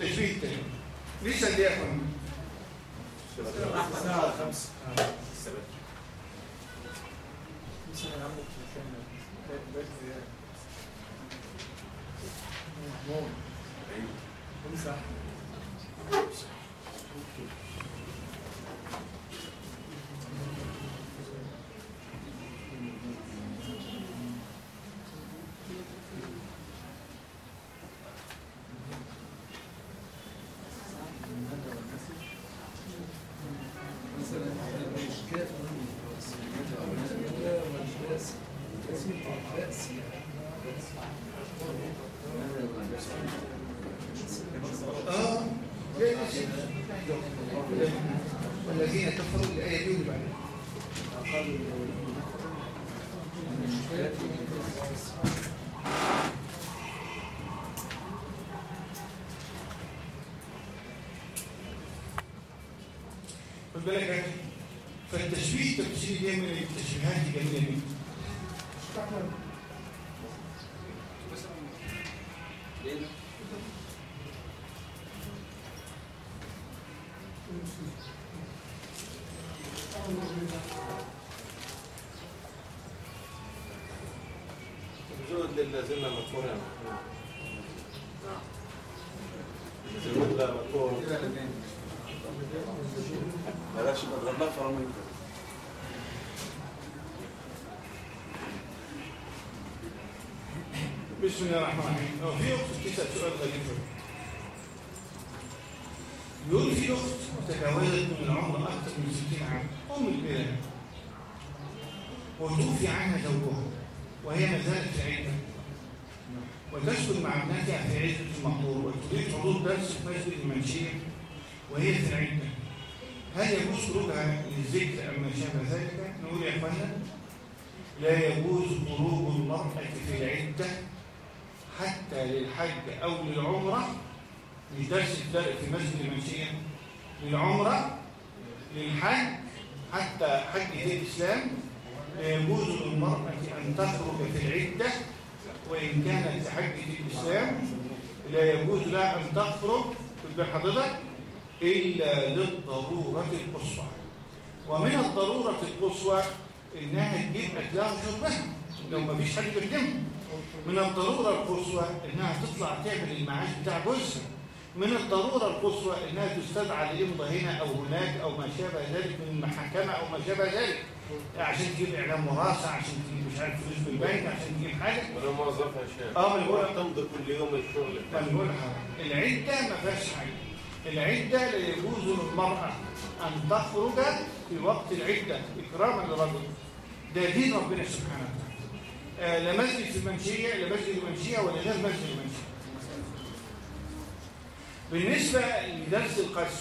التشبيه التاني. لسه دي يا اخوانا ساعة خمسة السبت مثلا بالك. فالتشبيه التفسيري ده من التشبيهات الجميلة جدا الجهد للذين مطلوب يا محمود الجهد لا مطلوب بلاش نضرب لها فرامل بسم الله الرحمن الرحيم. في اخت بتسال سؤال غريب. يقول في اخت تجاوزت من العمر أكثر من 60 عام. أم البلاد وتوفي عنها زوجها وهي ما زالت في عده وتسكن مع ابنتها في عزة المقبور وتريد حضور درس في مسجد المنشية وهي في العدة هل يجوز خروجها للذكر أم ما شابه ذلك؟ نقول يا إخوانا لا يجوز خروج المرأة في العدة حتى للحج أو للعمرة لدرس الدرس في مسجد المنشية للعمرة للحج حتى حج الإسلام لا يجوز للمرأة أن تخرج في العدة وإن كانت لحج الإسلام لا يجوز لها أن تخرج بحضرتك إلا للضرورة القصوى. ومن الضرورة القصوى إنها تجيب أكلها وشربها لو ما فيش حد بيخدمها من الضرورة القصوى إنها تطلع تعمل المعاش بتاع جوزها من الضرورة القصوى إنها تستدعى لإمضى هنا أو هناك أو ما شابه ذلك من المحاكمة أو ما شابه ذلك. عشان تجيب إعلام وراثة عشان تجيب مش عارف فلوس من البنك عشان تجيب حاجة. وأنا موظفها شاب آه أنا بقول تمضي كل يوم الشغل. لحضرتك. العدة ما فيهاش حاجة. العدة لا يجوز للمرأة أن تخرج في وقت العدة إكراما للرجل. ده دين ربنا سبحانه وتعالى. لا مسجد في المنشية لا مسجد المنشية ولا غير مسجد المنشية بالنسبة لدرس القش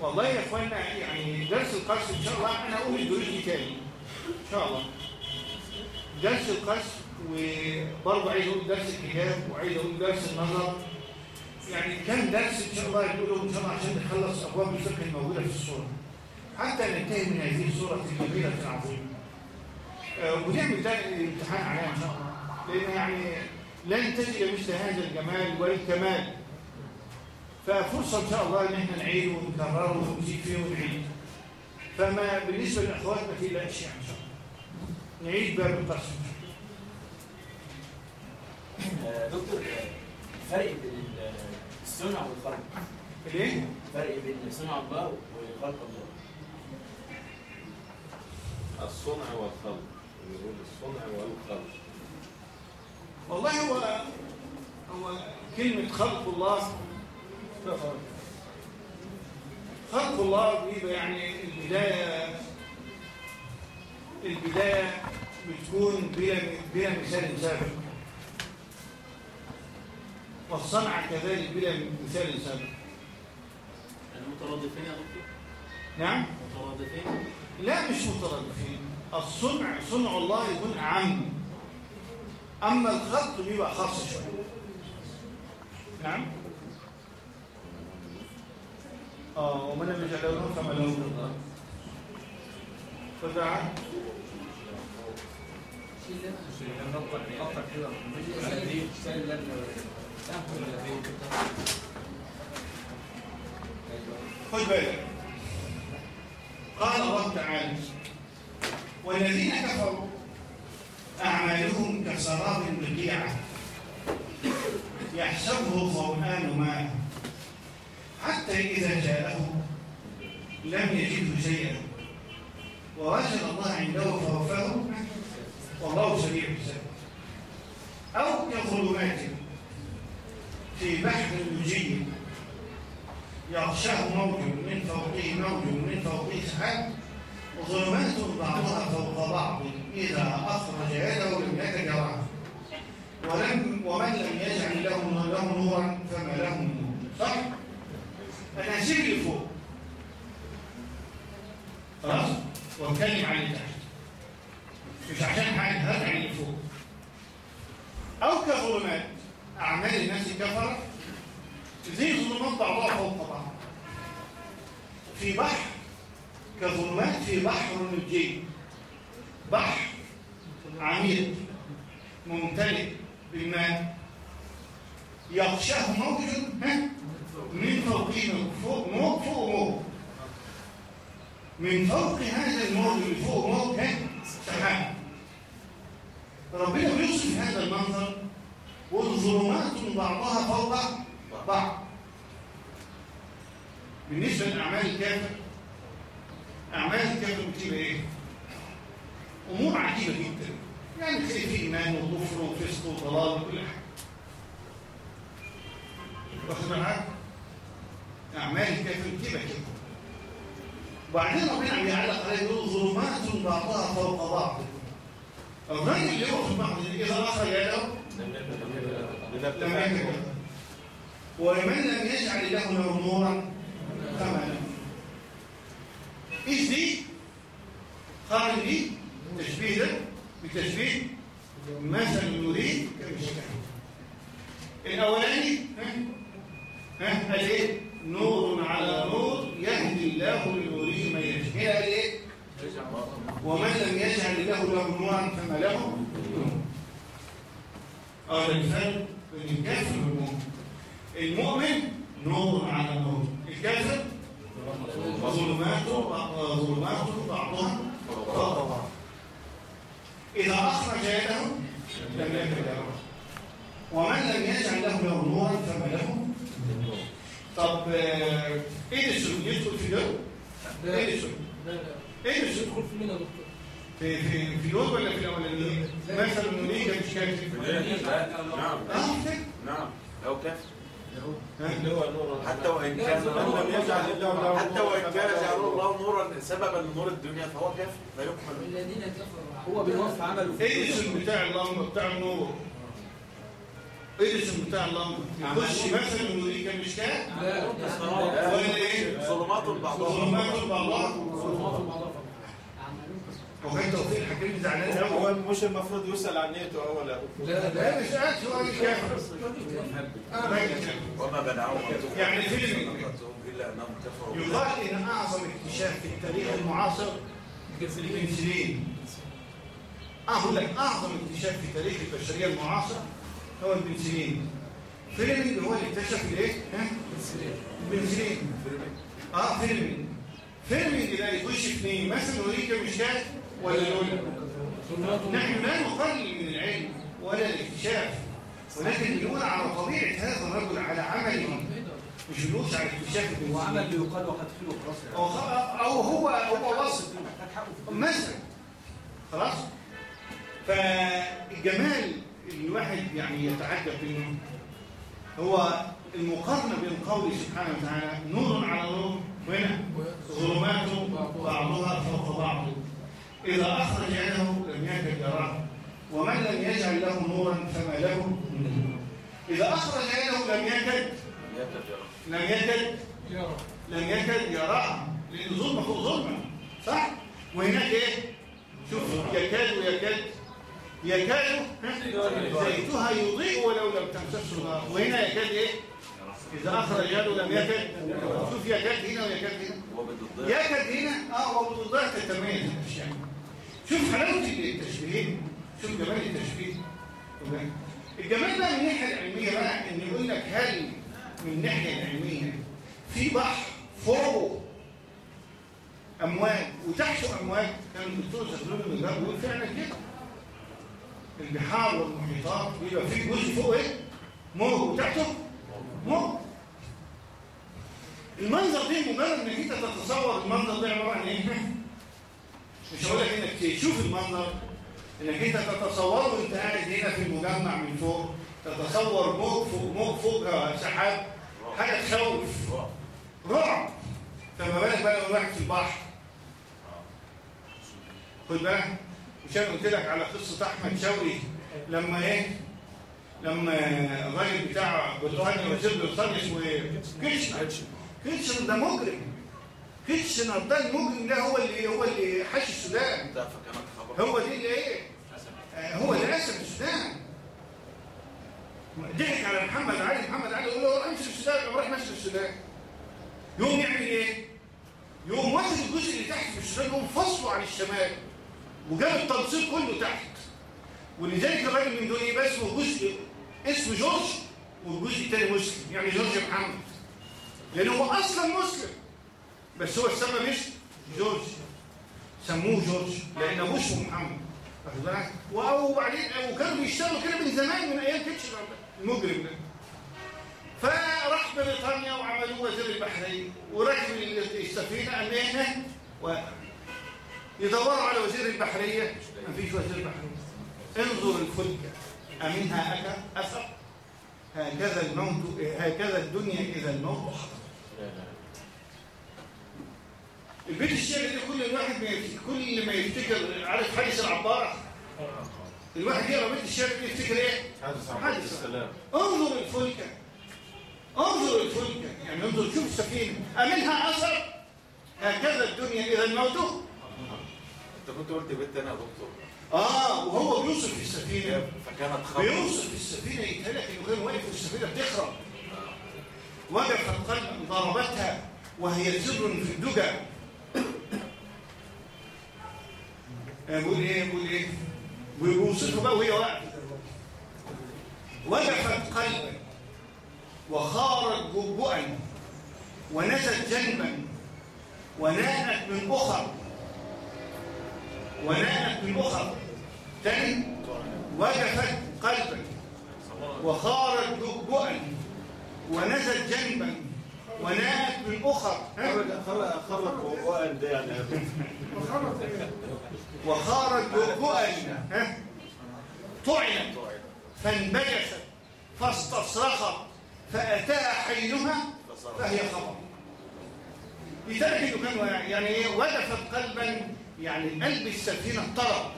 والله يا إخوانا يعني درس القش إن شاء الله أنا أقول الدروس دي تاني. إن شاء الله. درس القش وبرضه عايز أقول درس الكتاب وعايز أقول درس النظر. يعني كم درس إن شاء الله يقولوا إن شاء الله عشان نخلص أبواب الفقه الموجودة في الصورة. حتى ننتهي من هذه الصورة الجميلة العظيمة. آه، ونعمل ده امتحان عليها. ان شاء الله لأن يعني لن تجد مثل هذا الجمال والكمال. ففرصة إن شاء الله إن إحنا نعيد ونكرره ونزيد فيه ونعيد. فما بالنسبة للأخوات ما تقلقش يعني إن شاء الله. نعيد باب القسم آه، دكتور آه، فرق بين ال- الصنع والخلق. ليه؟ فرق بين صنع الله وخلق الله الصنع والخلق. نقول الصنع والخلق والله هو هو كلمة خلق الله خلق الله بيبقى يعني البداية البداية بتكون بلا بلا مثال سابق والصنعة كذلك بلا مثال سابق المترادفين يا دكتور؟ نعم؟ مترادفين لا مش مترادفين. الصنع صنع الله يكون أعم. أما الخلق بيبقى خاص شوية. نعم؟ آه ومن لم فما له من الله فده خد بالك. قال الله تعالى والذين كفروا أعمالهم كسراب بقيعة يحسبه الظمآن ماء. حتى إذا جاءه لم يجده شيئا. ووجد الله عنده فوفاه. والله سريع الحساب. أو كظلمات في بحر لجي يغشاه موج من فوقه موج من فوقه سحاب. وظلمات بعضها فوق بعض إذا أخرج يده لم يكن ولم ومن لم يجعل له له نورا فما له نور. صح؟ هسيب اللي فوق. خلاص؟ واتكلم عن اللي تحت. مش عشان حاجة هرجع اللي فوق. أو كظلمات. أعمال الناس كفرت. زي ظلمات بعضها فوق بعض. في بحر. كظلمات في بحر الجيل بحر عميق ممتلئ بالماء. يغشاه موج؟ من فوقه فوق موج فوق موج. من فوق هذا الموج اللي فوق موج؟ سحاب ربنا بيوصف هذا المنظر والظلمات بعضها فوق بعض. بالنسبة لأعمال الكافر أعمال الكافر بتبقى إيه؟ أمور عجيبة جدا. يعني تلاقي فيه إيمان وكفر وفسق وضلال وكل حاجة. واخد بالك؟ أعمال الكافر بتبقى كده وبعدين ربنا عم يعلق عليه يقول ظلمات بعضها فوق بعض. الراجل اللي هو في بعض. إذا أخرج يده لم يكن ومن لم يجعل له نورا فما له إيش دي قال لي تشبيه ده بتشبيه. مثل يريد كمشكاه الأولاني ها؟ قال إيه؟ نور على نور يهدي الله لنوره من يشاء. هنا قال إيه؟ ومن لم يجعل له له نورا فما له ده مثال بين الكافر والمؤمن المؤمن نور على نور. الكافر ظلمات ظلمات بعضها فوق بعض إذا أخرج يده لم يكن له ومن لم يجعل له له نورا فما له طب آه، إيديسون يدخل في ده؟ إيديسون إيديسون يدخل في مين يا دكتور؟ في في في دول ولا في الأولانيين؟ مثلا نوريجا مش كافر نعم نعم لو ها؟ اللي هو نور حتى وإن كان حتى نورا وإن كان نور. الله نورا سببا لنور الدنيا فهو كافر لا يقبل. الذين كفروا. هو بيوفي عمله. في إيديسون بتاع اللمبة بتاع النور إيديسون بتاع اللمبة يخش مثلا نوريجا مش كده؟ لا؟ ظلمات بعضها. ظلمات بعضها. ظلمات بعضها. هو كان توفيق الحكيم زعلان قوي هو مش المفروض يسأل عن نيته أول يا دكتور لا لا لا مش قاعد سؤال كافر كافر. وما منعهم يعني فيلم يقال ان أعظم اكتشاف في التاريخ المعاصر البنسلين أقول لك أعظم اكتشاف في تاريخ البشرية المعاصر هو البنسلين فيلمينج هو اللي اكتشف الايه البنسلين آه فيلمينج فيلمينج ده يخش في مين مثلا مشكات ولا لولا نحن لا نقلل من العلم ولا الاكتشاف ولكن بنقول على طبيعة هذا الرجل على عمله مش بنقول على اكتشاف البنسلين وعمل ليقال وقد خلق راسه أو, هو هو وسط مثلا. خلاص؟ فالجمال اللي الواحد يعني يتعجب منه هو المقارنة بين قوله سبحانه وتعالى نور على نور وهنا ظلمات بعضها فوق بعض. إذا أخرج يده لم يكد يراه ومن لم يجعل له نورا فما له من نور إذا أخرج يده لم يكد لم يكد لم يكد يراها لأن ظلمة فوق ظلمة صح؟ وهناك إيه؟ شوف يكاد ويكاد يكاد ها؟ زيتها يضيء ولو لم تمسسه نار وهنا يكاد إيه؟ إذا أخرج يده لم يكد شوف يكاد هنا ويكاد هنا يكاد هنا آه هو بالضبط تتميز الاشياء شوف حلاوه التشبيه شوف جمال التشبيه؟ الجمال بقى من الناحية العلمية بقى إن يقول لك هل من الناحية العلمية في بحر فوقه أمواج وتحته أمواج؟ كان الدكتور زغلول المجاب بيقول فعلا كده. البحار والمحيطات بيبقى في جزء فوق إيه؟ موج وتحته موج. المنظر ده مجرد انك أنت تتصور المنظر ده عبارة عن إيه؟ مش هقول لك إنك تشوف المنظر إنك أنت تتصوره وأنت قاعد هنا في المجمع من فوق تتصور موج فوق موج فوق سحاب حاجة تخوف. رعب. فما بالك بقى لو الواحد في البحر؟ خد بالك؟ مش أنا قلت لك على قصة أحمد شوقي لما إيه؟ لما الراجل بتاع بريطانيا وزير بريطانيا اسمه إيه كيتشنر كيتشنر ده مجرم. كيتشنر ده المجرم ده هو اللي هو اللي حش السودان. هو دي اللي إيه هو اللي اسد السودان. ضحك على محمد علي. محمد علي يقول له امشي السودان يقوم راح ماشي السودان. يقوم يعمل إيه؟ يقوم واخد الجزء اللي تحت في السودان يقوم فصله عن الشمال وجاب التنصيب كله تحت. ولذلك الراجل من دول إيه بس هو جزء اسمه جورج والجزء الثاني مسلم. يعني جورج محمد. لأن هو أصلا مسلم. بس هو اتسمى مش جورج. سموه جورج ابوه اسمه محمد. واخد بالك؟ وبعدين وكانوا بيشتغلوا كده من زمان من أيام ده المجرم ده. فراح بريطانيا وعملوه وزير البحرين وركب السفينة امانه و يدوروا على وزير البحرية. ما فيش وزير بحرية. انظر الفلك أمنها أكا اثر هكذا الموت هكذا الدنيا إذا الموت. حضر البيت الشعري ده كل الواحد ما كل ما يفتكر عارف حديث العبارة؟ الواحد يقرأ بيت الشعري ده يفتكر إيه؟ حادث حادث. السلام. انظر الفلك. انظر الفلك. يعني انظر شوف السفينة. أمنها اثر هكذا الدنيا. إذا الموت؟ أنت كنت قلت بنت أنا يا دكتور. آه وهو بيوصف في السفينة. فكانت خبر بيوصف السفينة. يتهلك انه كان واقف والسفينة بتخرب. وقفت قلبا ضربتها وهي سر في الدجى. بيقول إيه بيقول إيه؟ ويوصفها بقى وهي واقفه وقفت قلبا وخارت جبؤا ونزت جنبا وناءت من أخر. وناءت من أخر. تاني؟ وقفت قلبا وخارت جبؤا ونزت جنبا وناءت ها؟ خرج وقال ده يعني وخارت جبؤا ها؟ طعنت. فانبجست. فاستصرخت فأتاها حينها. فهي خبر. لذلك كان يعني إيه؟ وقفت قلبا. يعني قلب السفينة اضطرب.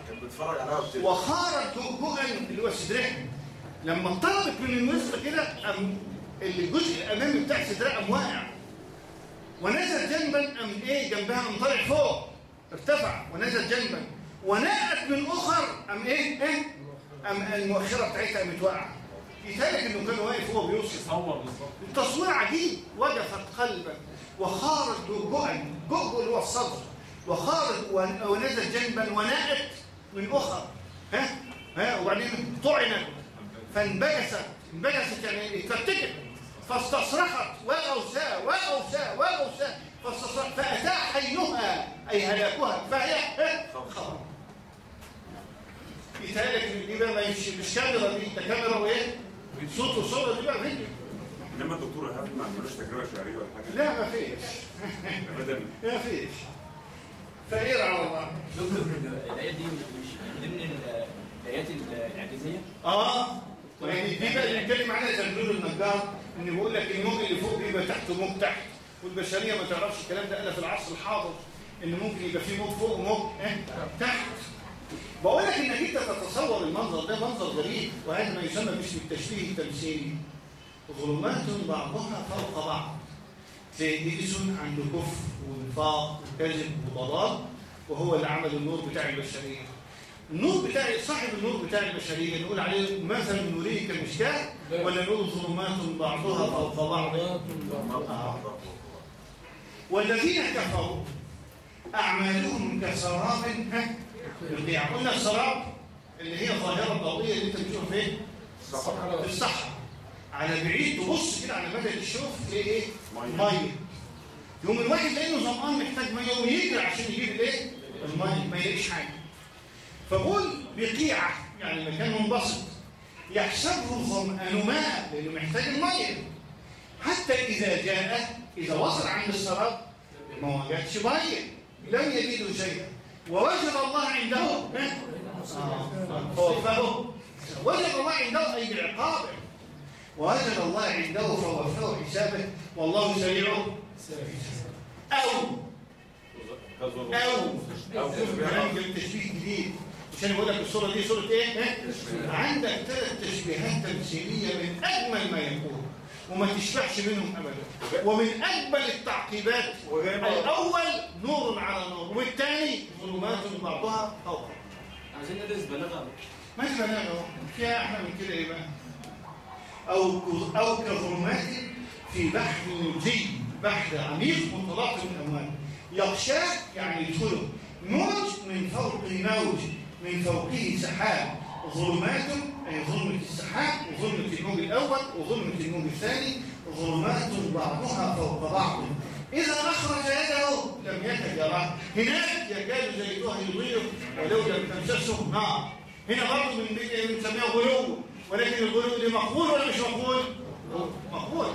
وخرت جؤجؤا اللي هو صدرها لما اضطربت من الوسط كده أم الجزء الأمامي بتاع صدرها قام واقع. ونزل جنبا ام إيه؟ جنبها ام طالع فوق. ارتفع. ونزل جنبا. وناءت من أخر ام إيه؟ إيه؟ ام المؤخرة بتاعتها قامت واقعة. يتهيألك إنه كان واقف هو بيوصف. تصور بالظبط. التصوير عجيب. وقفت قلبا. وخرت جؤجؤا جؤجؤ اللي هو الصدر وخارج ون- ونزل جنبا. وناءت من أخر. ها؟ ها؟ وبعدين طعنت. فانبجست. انبجست يعني اتفتكت فاستصرخت واوسى واوسى واوسى فاستصرخت فأتى حينها أي هلاكها. فهي؟ خبر يتهيألك ان دي بقى مش مش كاميرا دي ده كاميرا وإيه؟ صوت وصوره دي بقى فيديو. إنما الدكتور ايهاب ما عملوش تجربة شعرية ولا حاجة. لا ما فيش. ابدا. ما فيش. فقير على الله. دكتور الايه دي مش من ضمن ال- الآيات الاعجازيه آه. يعني دي بقى اللي بيتكلم عنها زنبلول النجار إن بيقول لك الموج اللي فوق بيبقى تحته موج تحت. والبشرية ما تعرفش الكلام ده إلا في العصر الحاضر إن ممكن يبقى في موج فوق وموج آه تحت. بقول لك إنك أنت تتصور المنظر ده منظر غريب وهذا ما يسمى باسم التشبيه التمثيلي. ظلمات بعضها فوق بعض. زي إديسون عنده كفر ونفاق وكذب وضلال وهو اللي عمل النور بتاع البشرية. النور بتاع صاحب النور بتاع البشريه نقول عليه مثل نوريه كمشكاه ولا نقول ظلمات بعضها فوق بعض. والذين كفروا أعمالهم كسراب ها؟ يضيع قلنا السراب اللي هي ظاهرة ضوئية اللي أنت بتشوفها فين؟ في الصحراء على بعيد تبص كده على مدى الشوف تلاقي إيه؟ مية يوم الواحد لأنه ظمآن محتاج مية ويجري عشان يجيب الإيه؟ المية ما يلاقيش حاجة فقول بقيعه يعني مكان منبسط يحسبه الظمآن ماء لأنه محتاج الميه حتى اذا جاء اذا وصل عند السراب ما وجدش ميه لم يجدوا شيئا ووجد الله عنده؟ آه. فوفاه وجد الله عنده اي بعقابه ووجد الله عنده فوفاه حسابه والله سريع كظلم. أو أو عندك تشبيه جديد عشان بقول لك الصورة دي صورة إيه؟ ها؟ عندك ثلاث تشبيهات تمثيلية من أجمل ما يكون وما تشبعش منهم ابدا ومن أجمل التعقيبات الأول نور على نور والثاني ظلمات بعضها فوق. عايزين ندرس بلاغة ما بلاغة أهو فيها أحلى من كده إيه بقى أو أو كظلمات في بحر لجي بحر عميق متلاقي من الاموال يغشاه يعني يدخله موج من فوق موج من فوقه سحاب ظلمات أي ظلمة السحاب وظلمة الموج الأول وظلمة الموج الثاني ظلمات بعضها فوق بعض. إذا أخرج يده لم يكد يراه هناك يكاد زيتها يضيء ولو لم تمسسه نار هنا برضه من بنسميها غلو ولكن الغلو دي مقبول ولا مش مقبول؟ مقبول.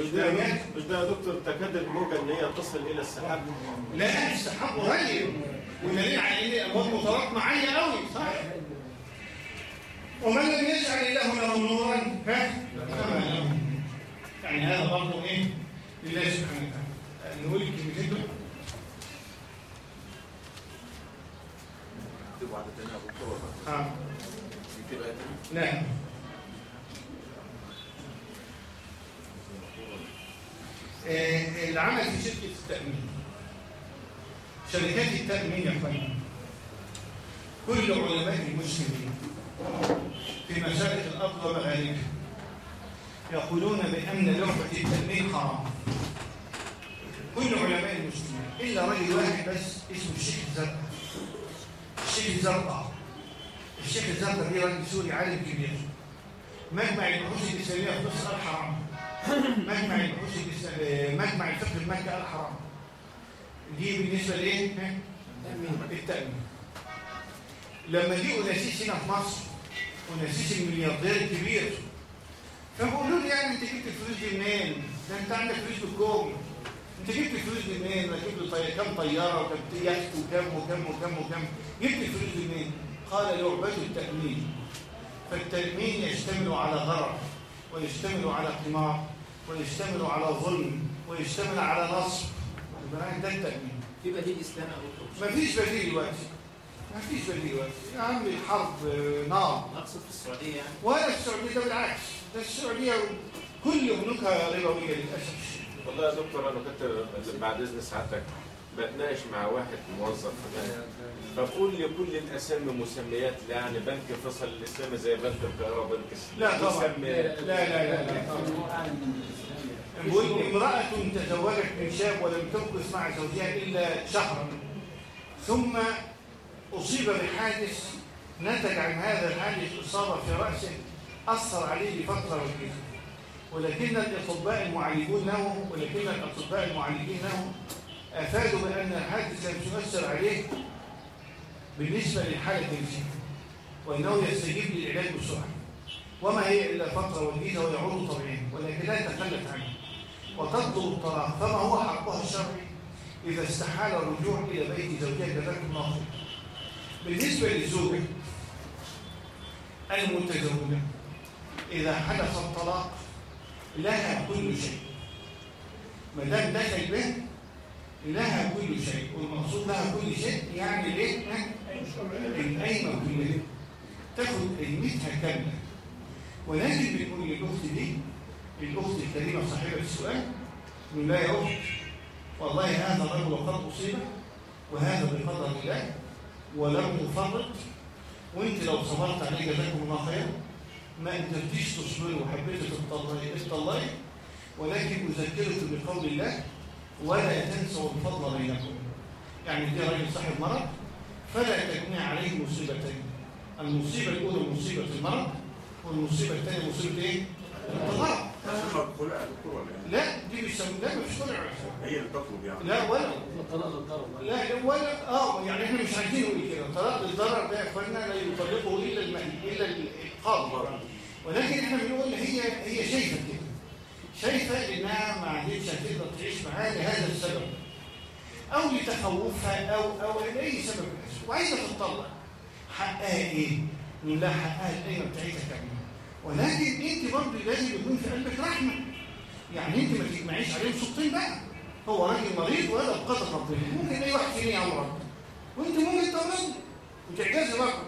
مش ده مش ده يا دكتور؟ تكاد الموجة إن هي تصل إلى السحاب. لا السحاب قريب ودليل على ان الاموات متراكمه عاليه قوي صح؟ ومن لم يجعل الله له نورا ها؟ يعني هذا برضه إيه؟ لله سبحانه وتعالى. نقول الكلمتين دول يا دكتور. آه. نعم العمل في شركة التأمين. شركات التأمين يا أخواني. كل علماء المسلمين في مشارق الأرض ومغاربها يقولون بأن لعبة التأمين حرام. كل علماء المسلمين إلا رجل واحد بس اسمه الشيخ الزرقاء الشيخ الزرقاء الشيخ الزرقاء دي راجل سوري عالم كبير. مجمع البحوث الإسلامية في مصر قال حرام مجمع البحوث مجمع الفقه المكي قال حرام دي بالنسبة لإيه؟ التأمين لما جه أناسيس هنا في مصر أناسيس الملياردير الكبير فبقولوا لي يعني أنت جبت الفلوس دي منين؟ ده أنت عندك فلوس بالكوم أنت جبت الفلوس دي منين؟ له طي- كام طيارة وكام يخت وكام وكام وكام وكام جبت الفلوس دي منين؟ قال لعبة التأمين فالتأمين يشتمل على غرر ويشتمل على قمار ويشتمل على ظلم ويشتمل على نصب يبقى ده التأمين في بديل اسلامي يا دكتور ما فيش بديل دلوقتي ما فيش بديل دلوقتي يا عم الحرب نار اقصد في السعوديه يعني ولا السعودية ده بالعكس ده السعودية كل بنوكها ربوية للأسف. والله يا دكتور أنا كنت بعد إذن سعادتك بتناقش مع واحد موظف. فبقول لي كل الأسامي مسميات لا يعني بنك فيصل الاسلامي زي بنك القاهره وبنك لا طبعا. مسميات. لا لا لا لا بقول امرأة تزوجت من شاب ولم تمكث مع زوجها إلا شهرا. ثم أصيب بحادث نتج عن هذا الحادث إصابة في رأسه أثر عليه لفترة وجيزة ولكن الأطباء المعالجون له ولكن الأطباء المعالجين له أفادوا بأن الحادث لم يؤثر عليه بالنسبة للحالة الجنسية وإنه يستجيب للعلاج بسرعة. وما هي إلا فترة وجيزة ويعود طبيعيا ولكن لا يتخلف عنه وتطلب الطلاق فما هو حقها الشرعي إذا استحال الرجوع إلى بيت زوجها كذلك الناصر بالنسبة للزوجة المتزوجة إذا حدث الطلاق لها كل شيء ما دام دخل به لها كل شيء والمقصود لها كل شيء يعني ليه؟ ها؟ القايمة كلها تاخد قيمتها كاملة ولكن بنقول للأخت دي الأخت الكريمة صاحبة السؤال نقول لها يا أخت والله هذا الرجل قد أصيب وهذا بقدر الله ولم يفرط وأنت لو صبرت عليه جزاكم الله خير ما قدرتيش تصبري وحبيتي تطلعي ولكن أذكرك بقول الله ولا تنسوا الفضل بينكم يعني دي راجل صاحب مرض فلا تجمع عليه مصيبتين المصيبة الأولى مصيبة المرض والمصيبة الثانية مصيبة إيه؟ الطلاق إيه؟ لا دي بيسموها لا مش طلع هي اللي تطلب يعني. لا ولا. الطلاق للضرر لا ولا. آه يعني إحنا مش عايزين نقول كده. طلاق الضرر ده يا إخوانا لا يطلقه إلا إلا القاضي ولكن إحنا بنقول هي هي شايفة كده. شايفة إنها ما عادتش هتقدر تعيش معاه لهذا السبب. أو لتخوفها أو أو لأي سبب وعايزة تطلق حقها إيه؟ نقول لها حقها القيمة بتاعتها كامله ولكن انت برضه لازم يكون في قلبك رحمة. يعني انت ما تجمعيش عليهم سلطين بقى. هو راجل مريض وهذا بقدر ربنا. ممكن اي واحد فينا يمرض وانت ممكن تمرض وتعجزي برضه.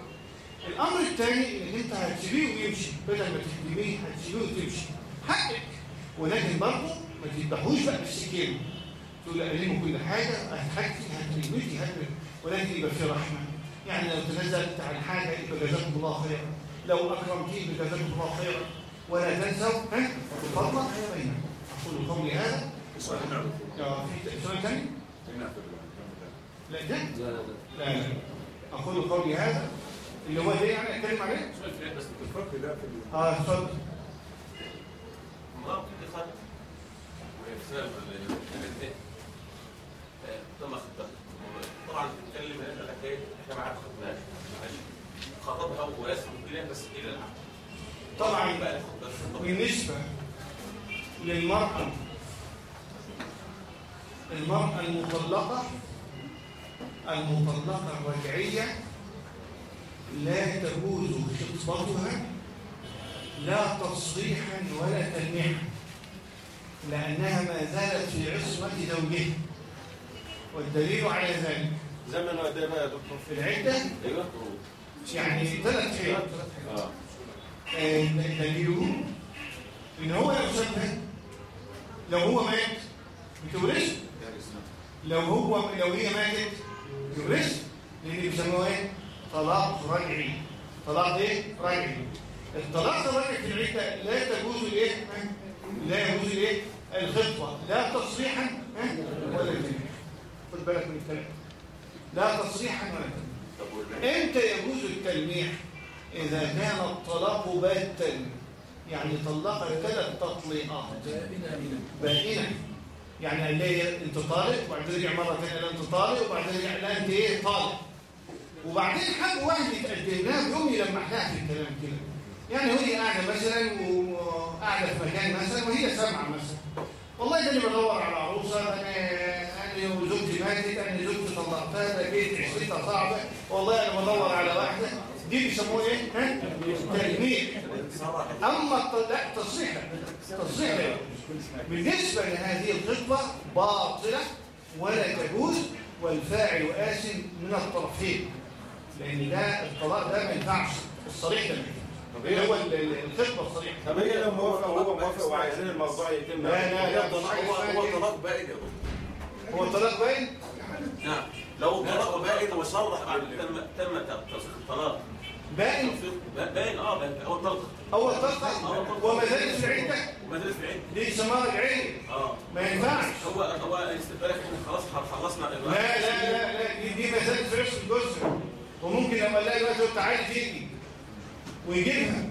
الامر الثاني ان انت هتسيبيه ويمشي. بدل ما تخدميه هتسيبيه وتمشي. حقك. ولكن برضه ما تذبحوش بقى بالسكين تقول له ألمه كل حاجة. هتحكي هتلمتي هتلمتي ولكن يبقى في رحمة. يعني لو تنزلت عن حاجة يبقى جزاكم الله خيرا. لو أكرمتيه يبقى جزاكم الله خيرا. ولا تنسوا ها؟ الفضل بينكم أقول قولي هذا. في سؤال ثاني لا لا لا لا. أقول قولي هذا. اللي هو ده يعني؟ أتكلم عليه؟ سؤال في بس الفرق ده في آه اتفضل. امرأة تم خطبها طبعا إيه إحنا ما خطبناش خطبها ورسم الدنيا بس إلى العقد طبعا. بالنسبة للمرأة المرأة المطلقة المطلقة الرجعية لا تجوز خطبتها لا تصريحا ولا تلميحا لأنها ما زالت في عصمة زوجها. والدليل على ذلك زمن إيه بقى يا دكتور؟ في العدة؟ أيوه. يعني ثلاث آه، دليله ان هو لو لو هو مات بتورثه لو هو لو هي ماتت يورث لأن بيسموها إيه؟ طلاق رجعي. طلاق إيه؟ رجعي. الطلاق الرجعي في العده لا تجوز الايه؟ لا يجوز الايه الخطبة. لا تصريحا ها؟ ولا تلميحا خد بالك من الكلام. لا تصريحا ولا والباقي؟ إمتى يجوز التلميح إذا كان الطلاق باتا يعني طلقها ثلاث تطليقات بائنه يعني قال لي أنت طالق وبعدين رجع مرة ثانية لا أنت طالق وبعدين رجع لا أنت إيه طالق. وبعدين حب واحد يتقدم لها بيقوم يلمح لها في الكلام كده. يعني وهي قاعدة مثلا وقاعدة في مكان مثلا وهي سامعة مثلا. والله ده اللي بدور على عروسة أنا أنا وزوجتي ماتت أنا زوجتي طلقتها بيت عشرتها صعبة. والله أنا بدور على واحدة دي بيسموها إيه؟ ها؟ تلميح أما لا تصريح تصريح. لا. بالنسبة لهذه الخطبة باطلة ولا تجوز والفاعل آثم من الطرفين. لأن ده الطلاق ده ما ينفعش. الصريح ده ينفعش. اللي هو ال- ال- الخطبة الصريحة. طب هي لو موافقة وهو موافق وعايزين الموضوع يتم. لا لا لا هو مش هو حاجة طلاق بائن يا دكتور. هو الطلاق باين؟ نعم. لو طلاق بائن وصرح بعد تم تم توثيق الطلاق. باين؟ باين آه باين. اول طلقه اول طلقه وما زالت في العده ومدرس في العين دي سمار العين آه. ما ينفعش. هو هو إحنا خلاص خلصنا لا لا لا لا دي, دي ما زالت في نفس الجزء وممكن لما ألاقي دلوقتي قلت تعالي تيجي. ويجيبها.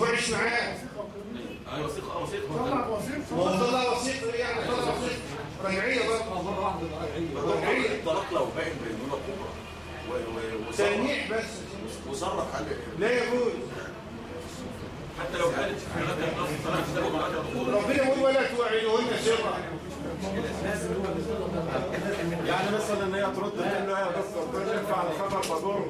ما تقعدش معاها. أيوه وثيق آه وثيق وطلع وثيق إيه يعني طلع وثيق رجعيه برضه مرة واحدة بقى. رجعيه الطلاق لو بائن بينونة كبرى تلميح بس. وصرح على لا يجوز حتى لو كانت ربنا يقول ولا توعدوهن سرا يعني مثلا إن هي ترد تقول له يا دكتور ينفع الخبر بدور